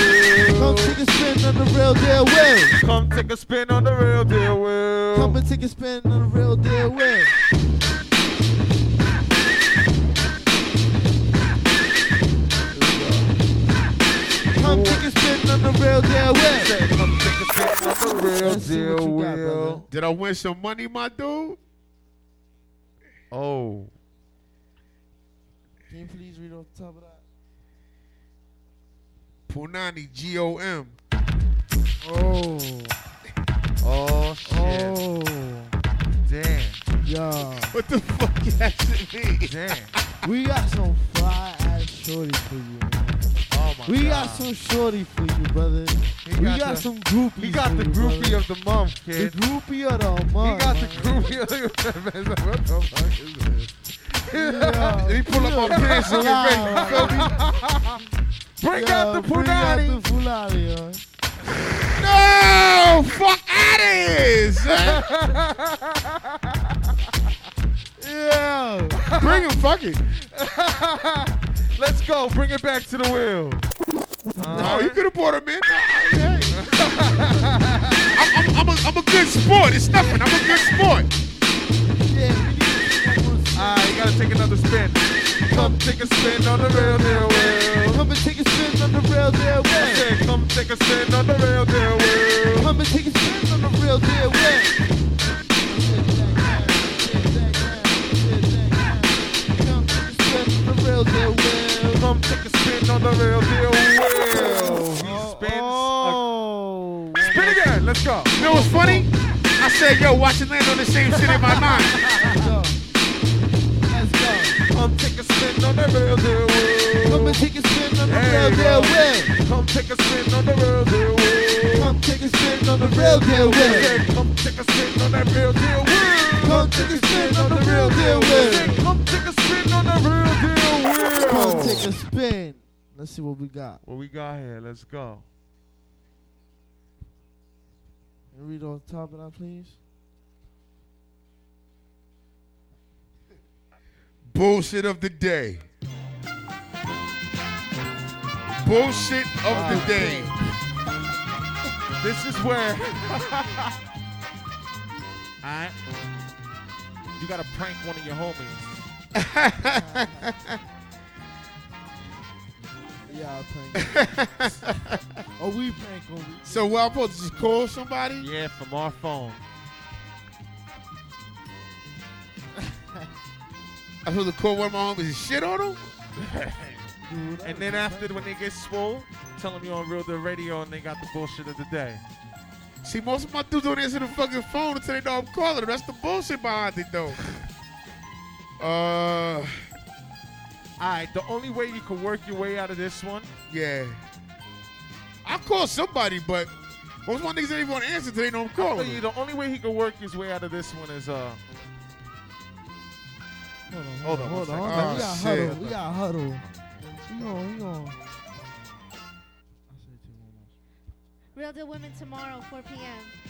Come take a spin on the real deal, Will. Come take a spin on the Real Deal Will. Come and take a spin on the real deal, Will. Come take a spin on the real deal, Will. Come take a spin on the Real Let's see what Deal got. Will. Did I win some money, my dude? Oh. Can you please read off the top of that? Punani, G O M. Oh, Oh, shit. oh, Damn. yeah. What the fuck that shit mean? Damn. We got some fly ass shorty for you, man. Oh, my We God. got some shorty for you, brother. He we got got the- some groupies. He got the you, groupie brother. of the month, kid. The groupie of the He month. got the groupie of the month. What the fuck is this? Yeah. He pull up my pants and get ready. You feel me? Bring Yeah, out the bring out the Fulani, yo. No! Fuck out of here, son. Yeah. Bring him, fuck it. Let's go. Bring it back to the wheel. Oh, you could have brought him in. I'm, I'm, I'm, a, I'm a good sport. It's nothing. I'm a good sport. Yeah, we need to take one more Ah, you gotta take another spin. Come take a spin on the real deal wheel. Come and take a spin on the real deal I said, come take a spin on the real deal wheel. Come and take a spin on the real deal way. Come take a spin on the real deal way. Come take a spin on the real deal wheel. He spins. Oh. a- Spin again. Let's go. You know what's funny? I said, yo, watch it land on the same shit in my mind. Let's go. Let's go. Come take a spin on the real deal wheel. Come and take a spin on the There real deal way. Come take a spin on the real deal wheel. Come take a spin on the real deal way. Come take a spin on that real deal wheel. Come take a spin on the real deal way. Come take a spin on the real deal wheel. Come take a spin. Let's see what we got. What we got here? Let's go. Can you read on top of that, please? Bullshit of the day. Bullshit of the ah, day. This is where. Alright. You gotta prank one of your homies. Yeah, I'll prank. oh, we prank on we. So, what, I'm supposed to just call somebody? Yeah, from our phone. I'm supposed to call one of my homies and shit on them? Dude, And then after, when they get swole, tell them you're on Real Deal Radio and they got the bullshit of the day. See, most of my dudes don't answer the fucking phone until they know I'm calling them. That's the bullshit behind it, though. Uh, Alright, the only way you can work your way out of this one, yeah. I'll call somebody, but most of my niggas ain't even want to answer until they know I'm I'll tell calling you, the only way he can work his way out of this one is uh Hold on, Hold hold on, on, hold on. second. we Oh, got shit. huddle. We got huddle. We gon' we gon' I'll say it to you one Real Deal Women tomorrow, 4 p.m.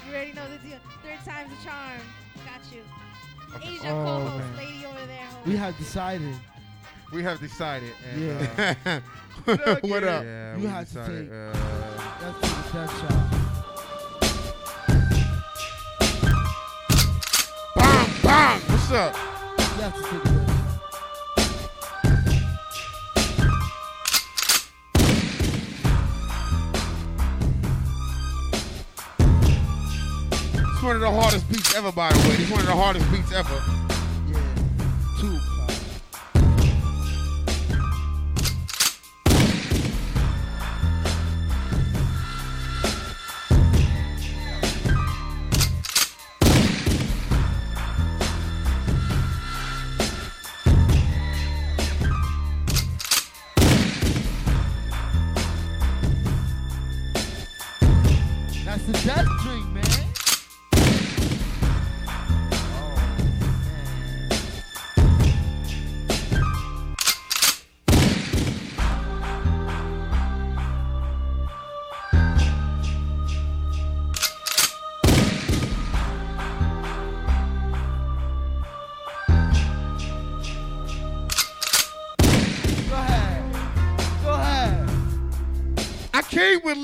You already know the deal. Third time's a charm. Got you. Asia Oh, co-host, man. lady over there. homie. We have decided. We have decided. And, Yeah. Uh, what up? yeah, You we have to decided. take- Uh, Let's take a death shot. Bang, bang. What's up? You have to take a It's one of the hardest beats ever, by the way. It's one of the hardest beats ever. Yeah. Tupac.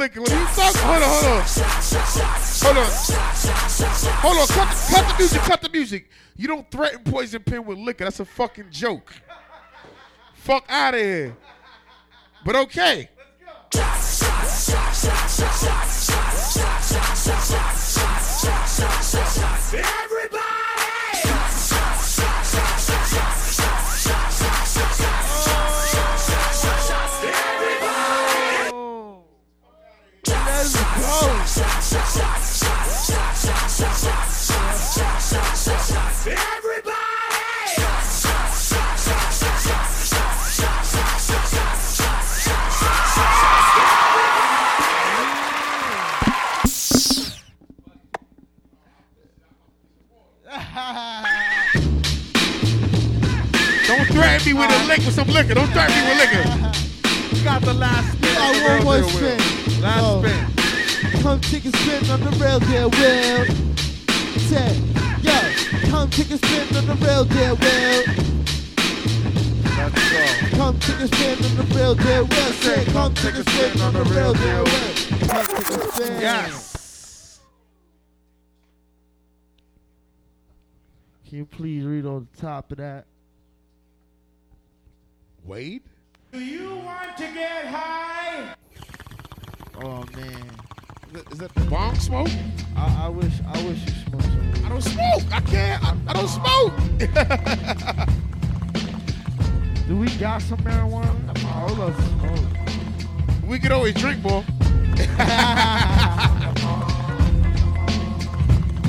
You talking? Hold on, hold on. Hold on. Hold on. Cut, the- cut the music. Cut the music. You don't threaten poison pen with liquor. That's a fucking joke. Fuck out of here. But okay. Let's me with a lick with some liquor. Don't threaten me with liquor. we got the last spin. Oh, got on the one real more deal wheel. spin. Last Oh. spin. Come take a spin on the real deal wheel. Say, yo, come take a spin on the real deal wheel. Let's go. Come take a spin on the real deal wheel. Say, come take a spin on the real deal wheel. Come take a spin. Yes. Can you please read on the top of that? Wade? Do you want to get high? Oh man, Is that the bong smoke? I, I wish I wish you smoked some. weed. I don't smoke. I can't. I, I don't smoke. Do we got some marijuana? I would love smoke. we could always drink more.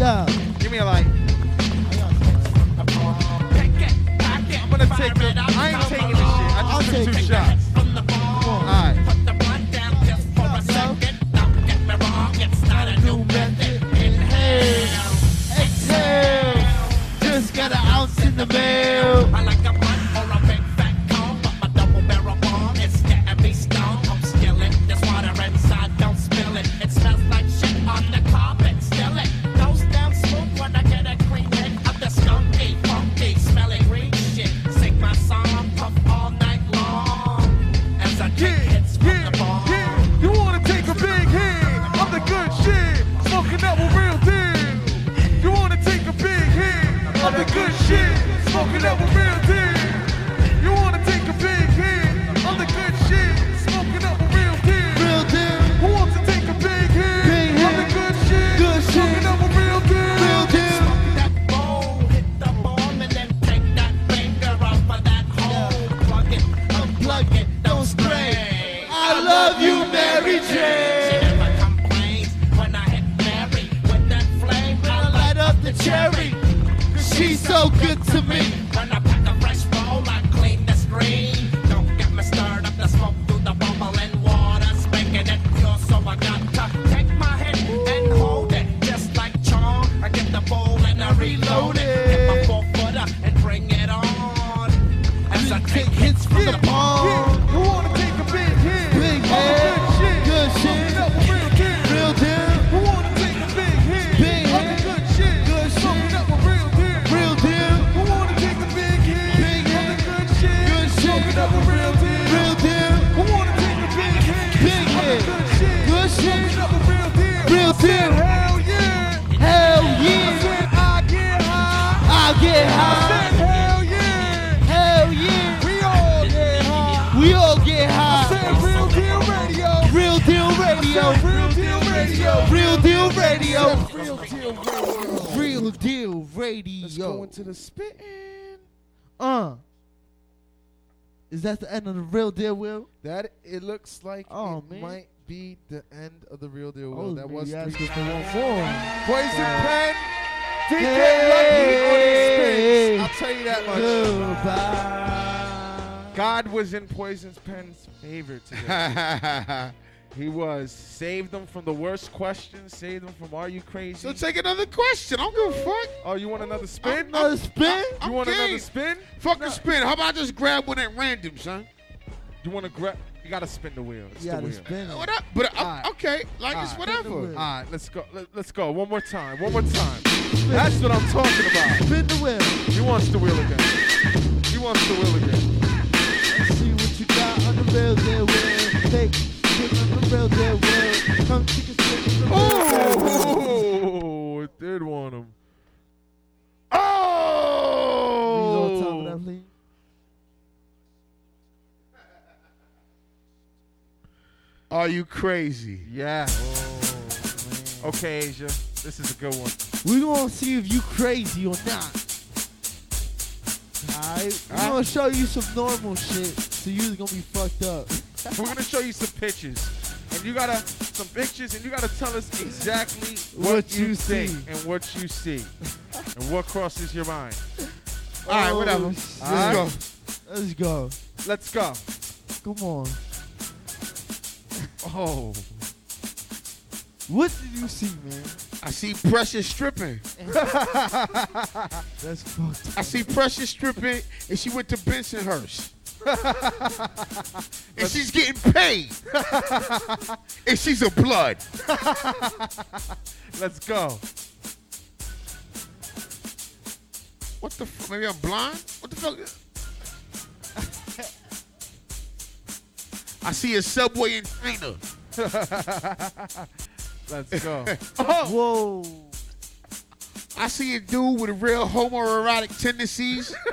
Yeah. Give me a light. I'm gonna take the. I ain't taking this shit. I I'll took take two shots. The mail. get high. Hell yeah. Hell yeah. We all get high. We all get high. Said, real deal radio. Real deal radio. Real deal radio. Real deal radio. Real deal radio. Real deal radio. Let's go into the spitting. Uh. Is that the end of the real deal, Will? That it looks like oh, it man. might be the end of the real deal, Will. Oh, that was three. Poison yeah. Pen. DJ Hey. Lucky on the spins. I'll tell you that much. Goodbye. God was in Poison's Pen's favor today. he was. Saved them from the worst questions. Saved them from Are You Crazy? So take another question. I don't give a fuck. oh, you want another spin? Another spin? you I'm want game. another spin? Fuck a spin. How about I just grab one at random, son? You want to grab? You gotta spin the wheel. It's You the gotta wheel. spin it. What up? But uh, Alright. okay, like it's Alright. whatever. Spin the wheel. All right, let's go. Let, let's go. One more time. One more time. That's what I'm talking about. Spin the wheel. He wants the wheel again. He wants the wheel again. Let's see what you got on the real deal, Will. Take spin on the real deal, Will. Come take a spin on the deal, Will. Oh, it did want him. Please on top of Oh! Are you crazy? Yeah. Okay, Asia. This is a good one. We gonna see if you crazy or not. Alright? We gonna show you some normal shit, so you's gonna be fucked up. We're gonna show you some pictures, and you gotta some pictures, and you gotta tell us exactly what, What you, you think see. and what you see, and what crosses your mind. All right, oh, whatever. Oh, Let's. Alright. go. Let's go. Let's go. Come on. Oh, What did you see, man? I see Precious stripping. That's fucked I see Precious stripping, and she went to Bensonhurst. and she's getting paid. and she's a blood. let's go. What the fuck? Maybe I'm blind? What the fuck? I see a subway in China. Let's go. Oh! Whoa. I see a dude with real homoerotic tendencies.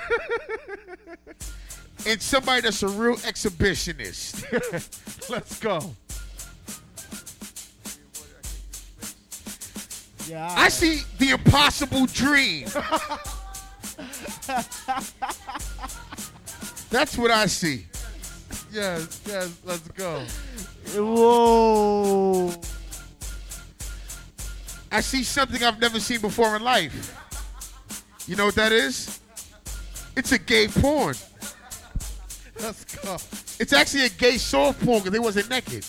and somebody that's a real exhibitionist. Let's go. Yeah. I see the impossible dream. That's what I see. Yes, yes. Let's go. Whoa. I see something I've never seen before in life. You know what that is? It's a gay porn. Let's go. It's actually a gay soft porn because they wasn't naked.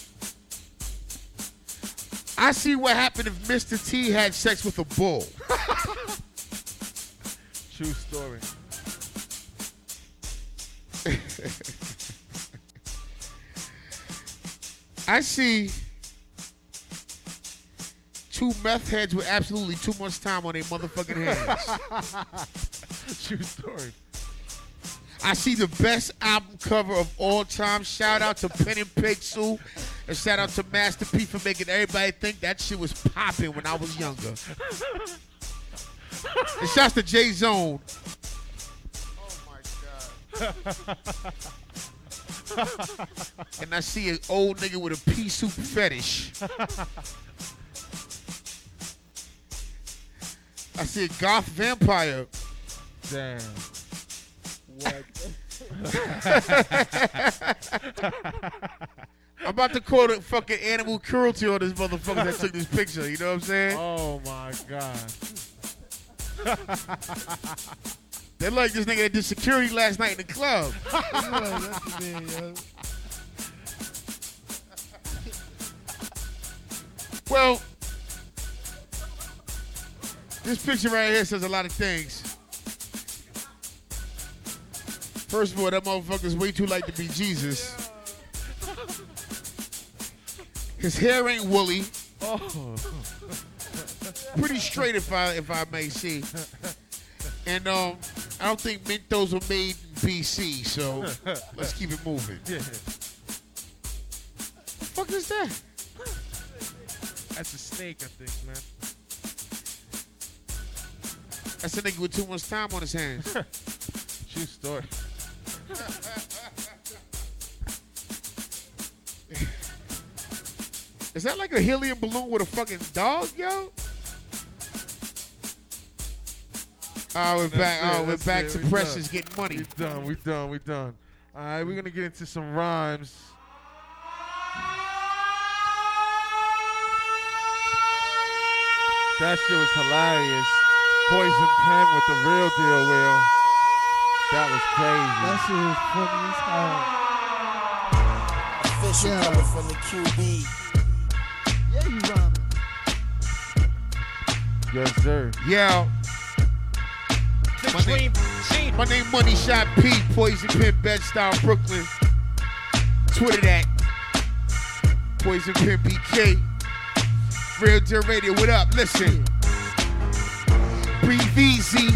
I see what happened if Mr. T had sex with a bull. True story. I see two meth heads with absolutely too much time on their motherfucking hands. True story. I see the best album cover of all time. Shout out to Pen and Pixel. And shout out to Master P for making everybody think that shit was popping when I was younger. and shouts to J Zone. Oh my God. and I see an old nigga with a pea soup fetish. I see a goth vampire. Damn. What? I'm about to call it fucking animal cruelty on this motherfucker that took this picture. You know what I'm saying? Oh my god. They like this nigga that did security last night in the club. well, this picture right here says a lot of things. First of all, that motherfucker's way too light to be Jesus. His hair ain't woolly. Oh. Pretty straight, if I if I may see. And um, I don't think Mentos were made in BC, so let's keep it moving. Yeah. fuck is that? That's a snake, I think, man. That's a nigga with too much time on his hands. True story. Is that like a helium balloon with a fucking dog, yo? Oh, we're That's back. it, Oh, we're back it, to we Precious done. getting money. We done. We done. We done. All right, we're gonna get into some rhymes. That shit was hilarious. Poison pen with the real deal, Will. That was crazy. That shit was funny as hell. Official Yeah. coming from the QB. Yeah, you rhyming. Yes, sir. Yo. My name, my name Money Shot P, Poison Pen, Bed-Stuy, Brooklyn. Twitter that. Poison Pen BK. Real Deal Radio, what up? Listen. Breathe easy.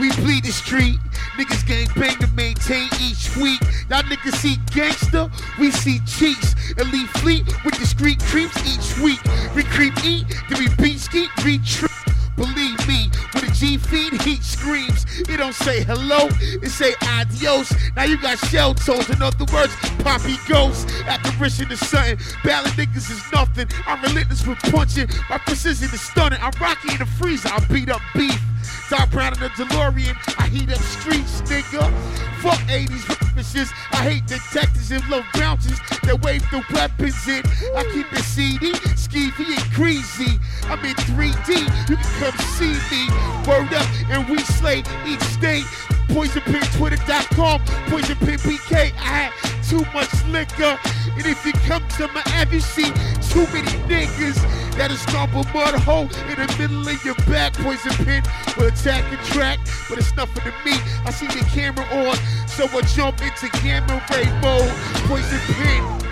We bleed the street. Niggas gang bang to maintain each week. Y'all niggas see gangster, we see cheeks. Elite fleet with discreet creeps each week. We creep eat, then we beat skeet, retreat. Believe me, when the G feed heat screams, it don't say hello, it say adios. Now you got shell toes, in other words, poppy ghosts. Apparition is something, ballad niggas is nothing. I'm relentless with punching, my precision is stunning. I'm rocky in the freezer, I beat up beef. Top Brown in the DeLorean, I heat up streets, nigga. Fuck 80s references, I hate detectives and love bounces that wave the weapons in. I keep it CD, skeevy and greasy. I'm in 3D, you can come see me. Word up, and we slay each state. PoisonPinTwitter.com, PoisonPinPK. I had too much liquor. And if you come to my you see too many niggas that'll stomp a mud hole in the middle of your back. Poison Pen will attack and track, but it's nothing to me. I see the camera on, so I jump into gamma ray mode. Poison Pen.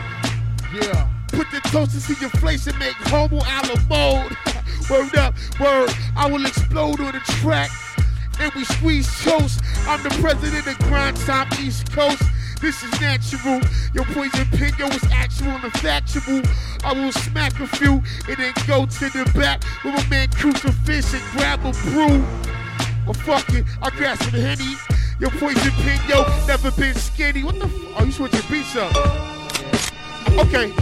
Yeah. Put the toasters in your face and make homo a la mode. word up, word. I will explode on the track. And we squeeze toast. I'm the president of Grind Time East Coast. This is natural. Your poison pen, yo, is actual and factual. I will smack a few and then go to the back with a man crucifix and grab a brew. Well, fuck it, I grab some Henny. Your poison pen, yo, never been skinny. What the f- Oh, you switching beats up. Okay.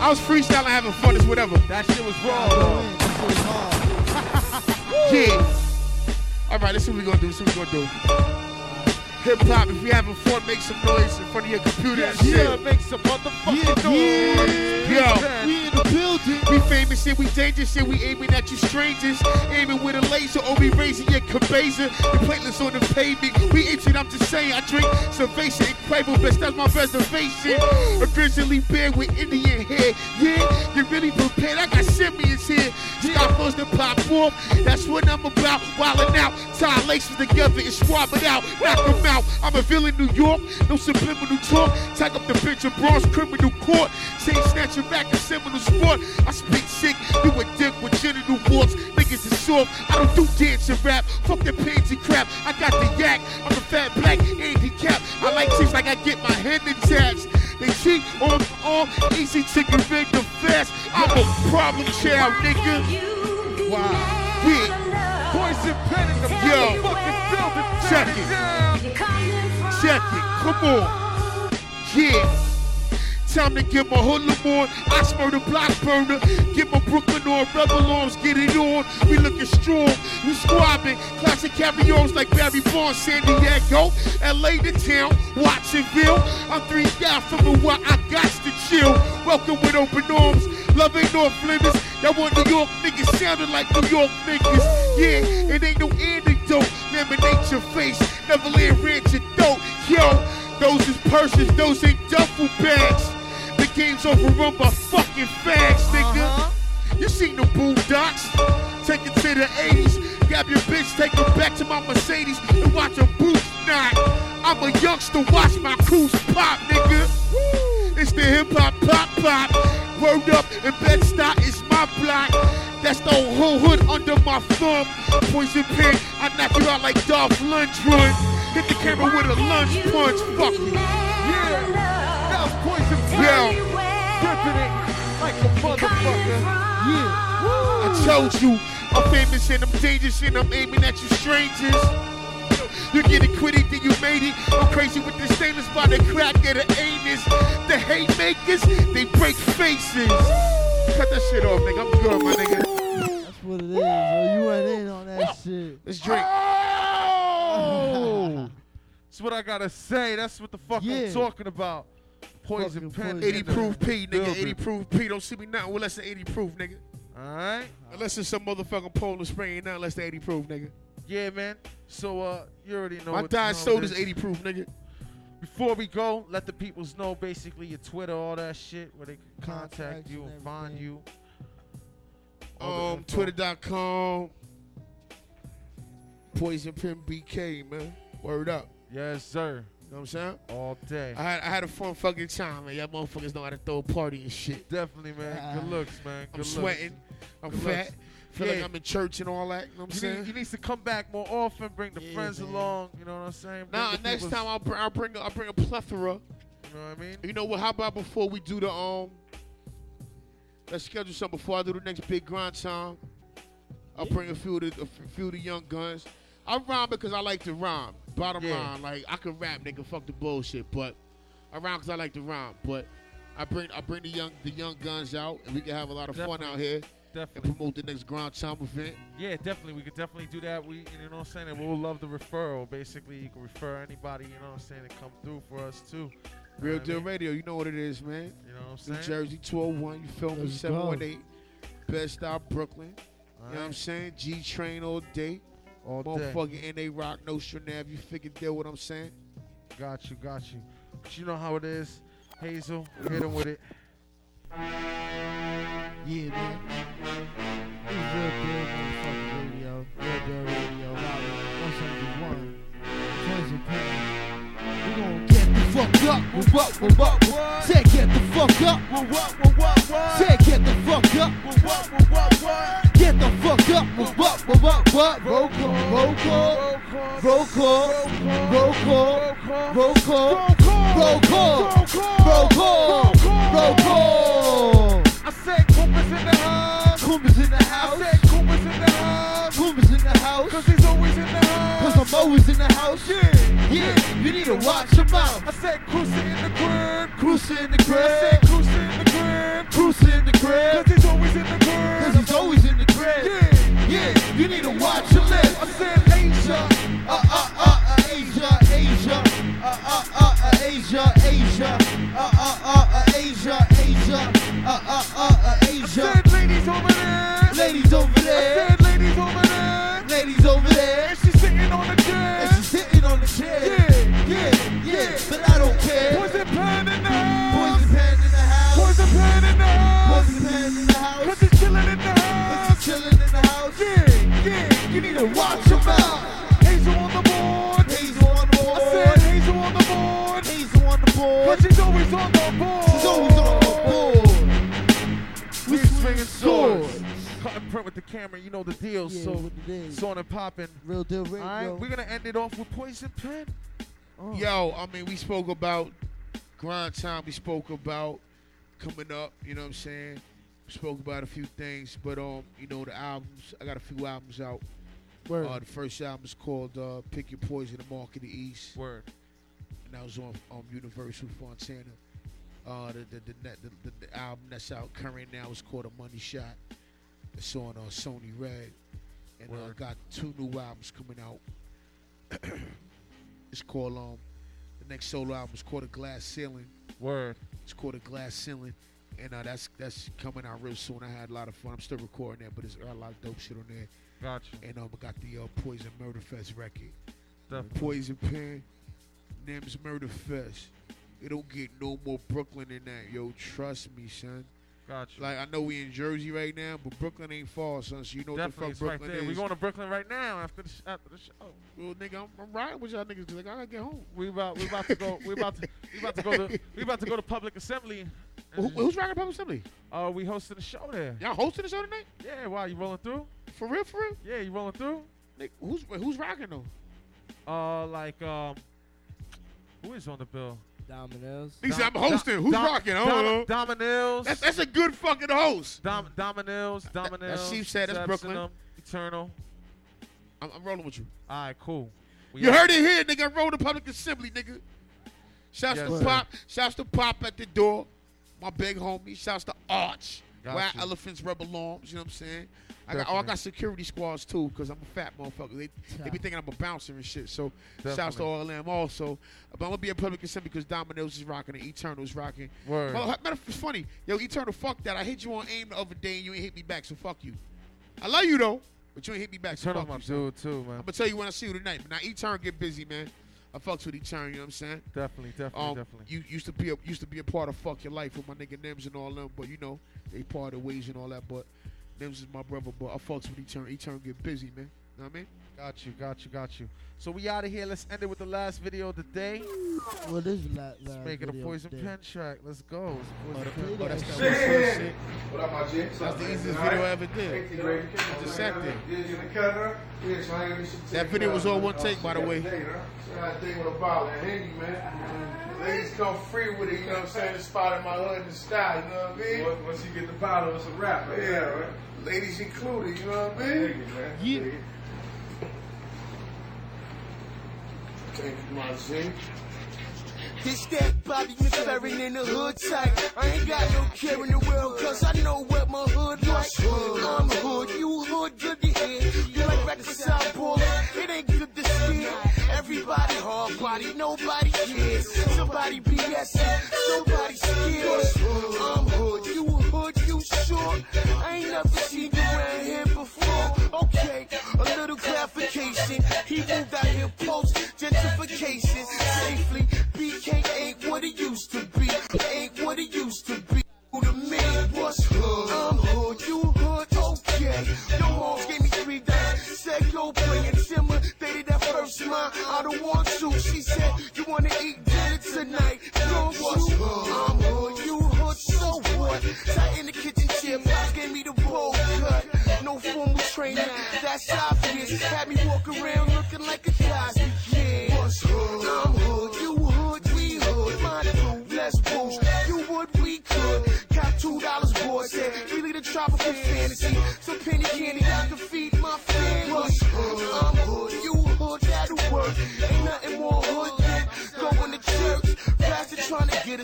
I was freestyling, having fun, it's whatever. That shit was raw. Yeah. All right, let's see what we're gonna do. Let's see what we're gonna do. Hip hop, if you having fun, make some noise in front of your computer and shit. Yeah, make some motherfucking noise. Yo, we in the building. We famous shit, we dangerous shit, we aiming at you strangers. Aiming with a laser or we raising your cabeza. The platelets on the pavement. We itching, I'm just saying. I drink salvation and Quavo, best that's my reservation. Originally bear with Indian hair. Yeah, you really prepared. I got simians here. Stop first to pop off. That's what I'm about. Wildin' out. Tie laces together and swap it out. Knock 'em out. I'm a villain New York. No subliminal talk. Tag up the bitch of bronze criminal court. Say snatch your back in seminal sport. I speak sick. You a dick with genital warts. Niggas is soft. I don't do dance and rap. Fuck the pansy crap. I got the yak. I'm a fat black handicap. I like chicks like I get my hand in attached. They cheat on arm. Easy rid of fast. I'm a problem child, nigga. Wow. Yeah. Poison pen in the Yo. motherfucking building. Check it. Check it. Come on. Yeah. Time to get my hoodlum on. I smell the block burner. Get my Brooklyn on. Rebel arms, get it on. We looking strong. We squabbing. Classic carry-ons like Barry Bonds, San Diego. LA the town. Watsonville. I'm three down from the what I got to chill. Welcome with open arms. Love ain't North limits. Y'all want New York niggas sounding like New York niggas. Yeah, it ain't no antidote. Laminate your face. Neverland Ranch your dope. Yo, those is purses. Those ain't duffel bags. Game's overrun by fucking fags, nigga. You seen the boondocks? Take it to the 80s. Grab your bitch, take her back to my Mercedes and watch her boots knot. I'm a youngster, watch my crews pop, nigga. It's the hip hop pop pop. Word up, and Bed-Stuy is my block. That's the whole hood under my thumb. Poison pen, I knock you out like Dolph Lundgren. Hit the camera with a lunge punch. Fuck you. Yeah. Yo. Ripping it like a motherfucker. Yeah. I told you, I'm famous and I'm dangerous and I'm aiming at you strangers. You get it quitted, then you made it. I'm crazy with the stainless by the crack of the anus. The hate makers, they break faces. Cut that shit off, nigga. I'm good, my nigga. That's what it is. Yo. You went in on that shit. Let's drink. Oh! That's what I gotta say. That's what the fuck Yeah. I'm talking about. Poison pen. 80 proof P, nigga. 80 proof P. Don't see me nothing with less than 80 proof, nigga. Alright? Unless it's some motherfucking Poland Spring, nothing less than 80 proof, nigga. Yeah, man. So, uh, you already know My what diet time soda's 80 proof, nigga. Before we go, let the peoples know basically your Twitter, all that shit, where they can contact Contacts you and and find you. All the Um, info. Twitter.com. Poison Pen BK, man. Word up. Yes, sir. You know what I'm saying? All day. I had I had a fun fucking time, man. Y'all motherfuckers know how to throw a party and shit. Definitely, man. Good looks, man. I'm Good sweating. Looks. I'm Good fat. looks. Feel Yeah. like I'm in church and all that. You know what I'm You saying? need, you need to come back more often. Bring the Yeah, friends man. along. You know what I'm saying? Bring Nah, the next peoples- time I'll bring I'll bring a, I'll bring a plethora. You know what I mean? You know what? How about before we do the um? Let's schedule something before I do the next big grind time. I'll bring a few of the a few of the young guns. I rhyme because I like to rhyme. Bottom Yeah. line, like I can rap, nigga. Fuck the bullshit, but around because I like to rhyme. But I bring I bring the young the young guns out, and we can have a lot of fun out here Definitely. and promote the next grind time event. Yeah, definitely. We could definitely do that. We, you know what I'm saying? And we'll love the referral. Basically, you can refer anybody, you know what I'm saying, to come through for us too. Real what I Deal mean? Radio, you know what it is, man. You know what I'm saying? New? Jersey 201, you feel me? Let's 718, Best Stop Brooklyn. All You know what I'm saying? G Train all day. All day. Motherfucking NA Rock, Nostra Nav. You figure deal what I'm saying? Got you, got you. But you know how it is. Hazel, hit him with it. Yeah, man. This is Real Deal Motherfucking Radio. Real Deal Radio. Loud 171. Poison Pen. We gon' get the fuck up. With what, with what, what? Say get the fuck up. With what, with what, what? Say get the fuck up. With what, with what, what? Get the fuck up. What, with what, what? Roll call, roll call. Roll call. Roll call. Roll call. Roll call. Roll call. Roll call. I said Cooper's in the house. Cooper's in the house. I said Cooper's in the house. Cooper's in the house. Cause he's always in the house. Cause I'm always in the house. Yeah. Yeah, you need to watch him out. I said Cruiser in the crib. Cruiser in the I crib. said Cruiser in the crib. Cruiser in the crib. Cause he's always in the crib. Cause he's always you need to watch your lips. I said Asia. Uh, uh, uh, Asia, Asia. Uh, uh, uh, uh, Asia, Asia. Uh, uh, uh, uh, Asia, Asia. Uh, uh, uh, uh, Asia. Cut and print with the camera, you know the deal. Yeah, so, what it is. on and popping. Real deal radio. All right, we're gonna end it off with Poison Pen. Oh. Yo, I mean, we spoke about grind time. We spoke about coming up. You know what I'm saying? We spoke about a few things, but um, you know the albums. I got a few albums out. Word. Uh, the first album is called uh, "Pick Your Poison" The "Mark of the East," Word. and that was on um, Universal Fontana. Uh, the the, the, the, the the album that's out current now is called "A Money Shot." It's on uh, Sony Red, and uh, Word. got two new albums coming out. it's called um, the next solo album is called "A Glass Ceiling." Word. It's called "A Glass Ceiling," and uh, that's that's coming out real soon. I had a lot of fun. I'm still recording that, but it's got a lot of dope shit on there. Got you. And um, I got the uh, Poison Murder Fest record. Definitely. Poison Pen, Nems Murder Fest. It don't get no more Brooklyn than that, yo. Trust me, son. Got you. Like I know we in Jersey right now, but Brooklyn ain't far, son. So you know Definitely, what the fuck right Brooklyn there. is. We going to Brooklyn right now after the sh- after the show. well, nigga, I'm, I'm riding with y'all niggas because like, I gotta get home. We about we about to go. We about to we about to go to we about to go to public assembly. Who, who's rocking Public Assembly? Uh, we hosting a show there. Y'all hosting the show tonight? Yeah, why you rolling through? For real, for real? Yeah, you rolling through? Nigga, who's who's rocking though? Uh, like um, who is on the bill? Dominoes. He said I'm Dom- hosting. Who's Dom- rocking? I don't Dom- uh-huh. know. Dominils. That's that's a good fucking host. Dom- Dominils. Dominils. Chief said that's Brooklyn. Um, Eternal. I'm, I'm rolling with you. All right, cool. We you out. heard it here, nigga. Road the Public Assembly, nigga. Shouts Yes, to sir. Pop. Shouts to Pop at the door. My big homie. Shouts to Arch. Got Where. Elephants Rebel Arms. You know what I'm saying? I got, oh, I got security squads too, cause I'm a fat motherfucker. They, they be thinking I'm a bouncer and shit. So shouts to Definitely. all of them also. But I'm gonna be in public assembly because Domino's is rocking and Eternal's rocking. Word. Well, matter of fact, it's funny. Yo, Eternal, fuck that. I hit you on aim the other day and you ain't hit me back, so fuck you. I love you though, but you ain't hit me back. So Eternal's fuck my you, dude too, man. I'm gonna tell you when I see you tonight. But now Eternal get busy, man. I fucks with Etern, you know what I'm saying? Definitely, definitely, Um, definitely. you used to be a, used to be a part of fuck your life with my nigga Nems and all them, but you know they part of ways and all that. But Nems is my brother, but I fucks with Etern. Etern get busy, man. Know what I mean? Got you, got you, got you. So we out of here. Let's end it with the last video of the day. What is that? Let's make it a Poison Pen track. Let's go. Poison Pen. Oh, that's that Shit. Shit. What up, my G? That's the easiest video I ever did. The sack thing. That video was all one take, by the way. That thing with a bottle of Henny, man. Ladies come free with it, you know what I'm saying? The spot in my hood and style, you know what I mean? Once you get the bottle, it's a wrap. Yeah, right. Ladies included, you know what I mean? Yeah. Thank you, my G. This that Bobby McFerrin in the hood type. I ain't got no care in the world, cause I know what my hood like. I'm hood, you hood, good to hear. You like reconcile baller, it ain't good to steer. Everybody hard body, nobody cares. Somebody BSing, somebody scared. I'm hood, you hood, you sure. I ain't never seen you around here before. He moved out here post gentrification safely. BK ain't what it used to be. Ain't what it used to be. Who the man was hood? I'm hood, you hood, okay. Your mom gave me three days. Said go play and Timber dated that first line. I don't want to. She said you wanna eat dinner tonight. Yo, what's hood? I'm hood, you so what? Sat in the kitchen chair, Pops gave me the bowl cut. No formal training, that's obvious. Had me walk around looking like a Cosby kid. What's hood? I'm hood, you hood, we hood. My dude, let's boost. You would, we could. Got two dollars, boy. Said, really the tropical fantasy. Some penny candy, I can feed my family. What's hood? I'm hood, you hood, that'll work.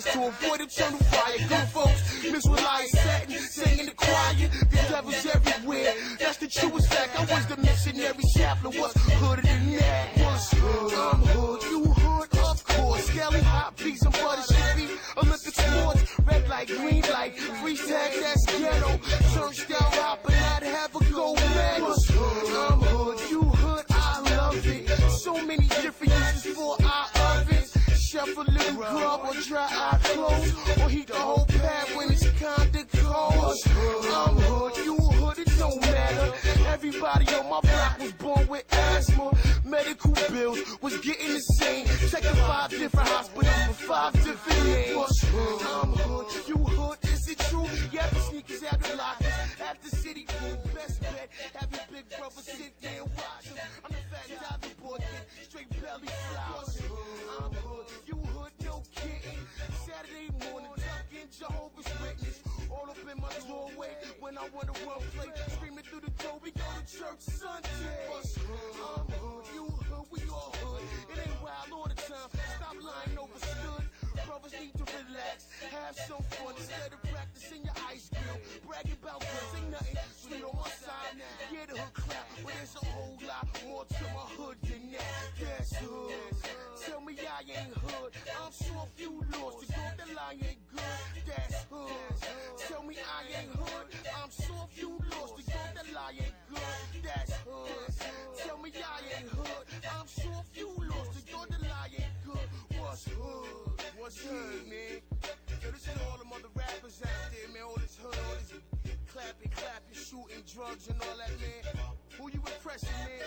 Trying to avoid eternal fire. Good folks, Miss Reliance satin, singing the choir. The devil's everywhere. That's the truest fact. I was the missionary chaplain. What's hooder than that? What's hood? I'm hood, you hood, of course. Scaling hot peas and butter should be Olympic sports. Red light, green light, free tag, that's ghetto. Turnstile hopper, not have a gold grub or dry our clothes. Or heat the whole pad when it's kinda cold. I'm hood, you hood, it don't matter. Everybody on my block was born with asthma. Medical bills was getting the same. Checking five different hospitals with five different names. I'm hood, you hood, is it true? Yeah, the sneakers out the lockers. At the city pool, best bet. Have your big brother sit there and watch 'em. I'm the fat diving boy, straight belly flowers. When I wanna run play. Screaming through the door, we go to church Sunday. I'm hood, you hood, we all hood. It ain't wild all the time. Stop lying overstood. Need to relax, have some fun instead of practicing your ice grill. Bragging about guns ain't nothing sweet on my side. now. Yeah, the hood clap, but there's a whole lot more to my hood than that. That's hood. Tell me I ain't hood. I'm sure if you lost, to go the lie ain't good. That's hood. Tell me I ain't hood. I'm sure if you lost, to go the lie ain't good. That's hood. Tell me I ain't hood. I'm sure if you lost, the go the lie ain't good. What's hood? What's hood, man? Yo, this is all them other rappers out there, man. All this hood, all this clapping, clapping, shooting drugs and all that, man. Who you impressing, man?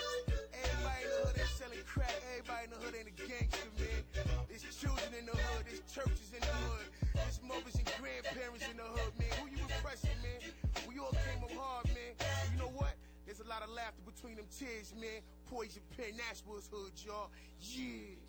Everybody in the hood ain't selling crack. Everybody in the hood ain't a gangster, man. There's children in the hood. There's churches in the hood. There's mothers and grandparents in the hood, man. Who you impressing, man? We all came up hard, man. You know what? There's a lot of laughter between them tears, man. Poison pen, that's what's hood, y'all. Yeah.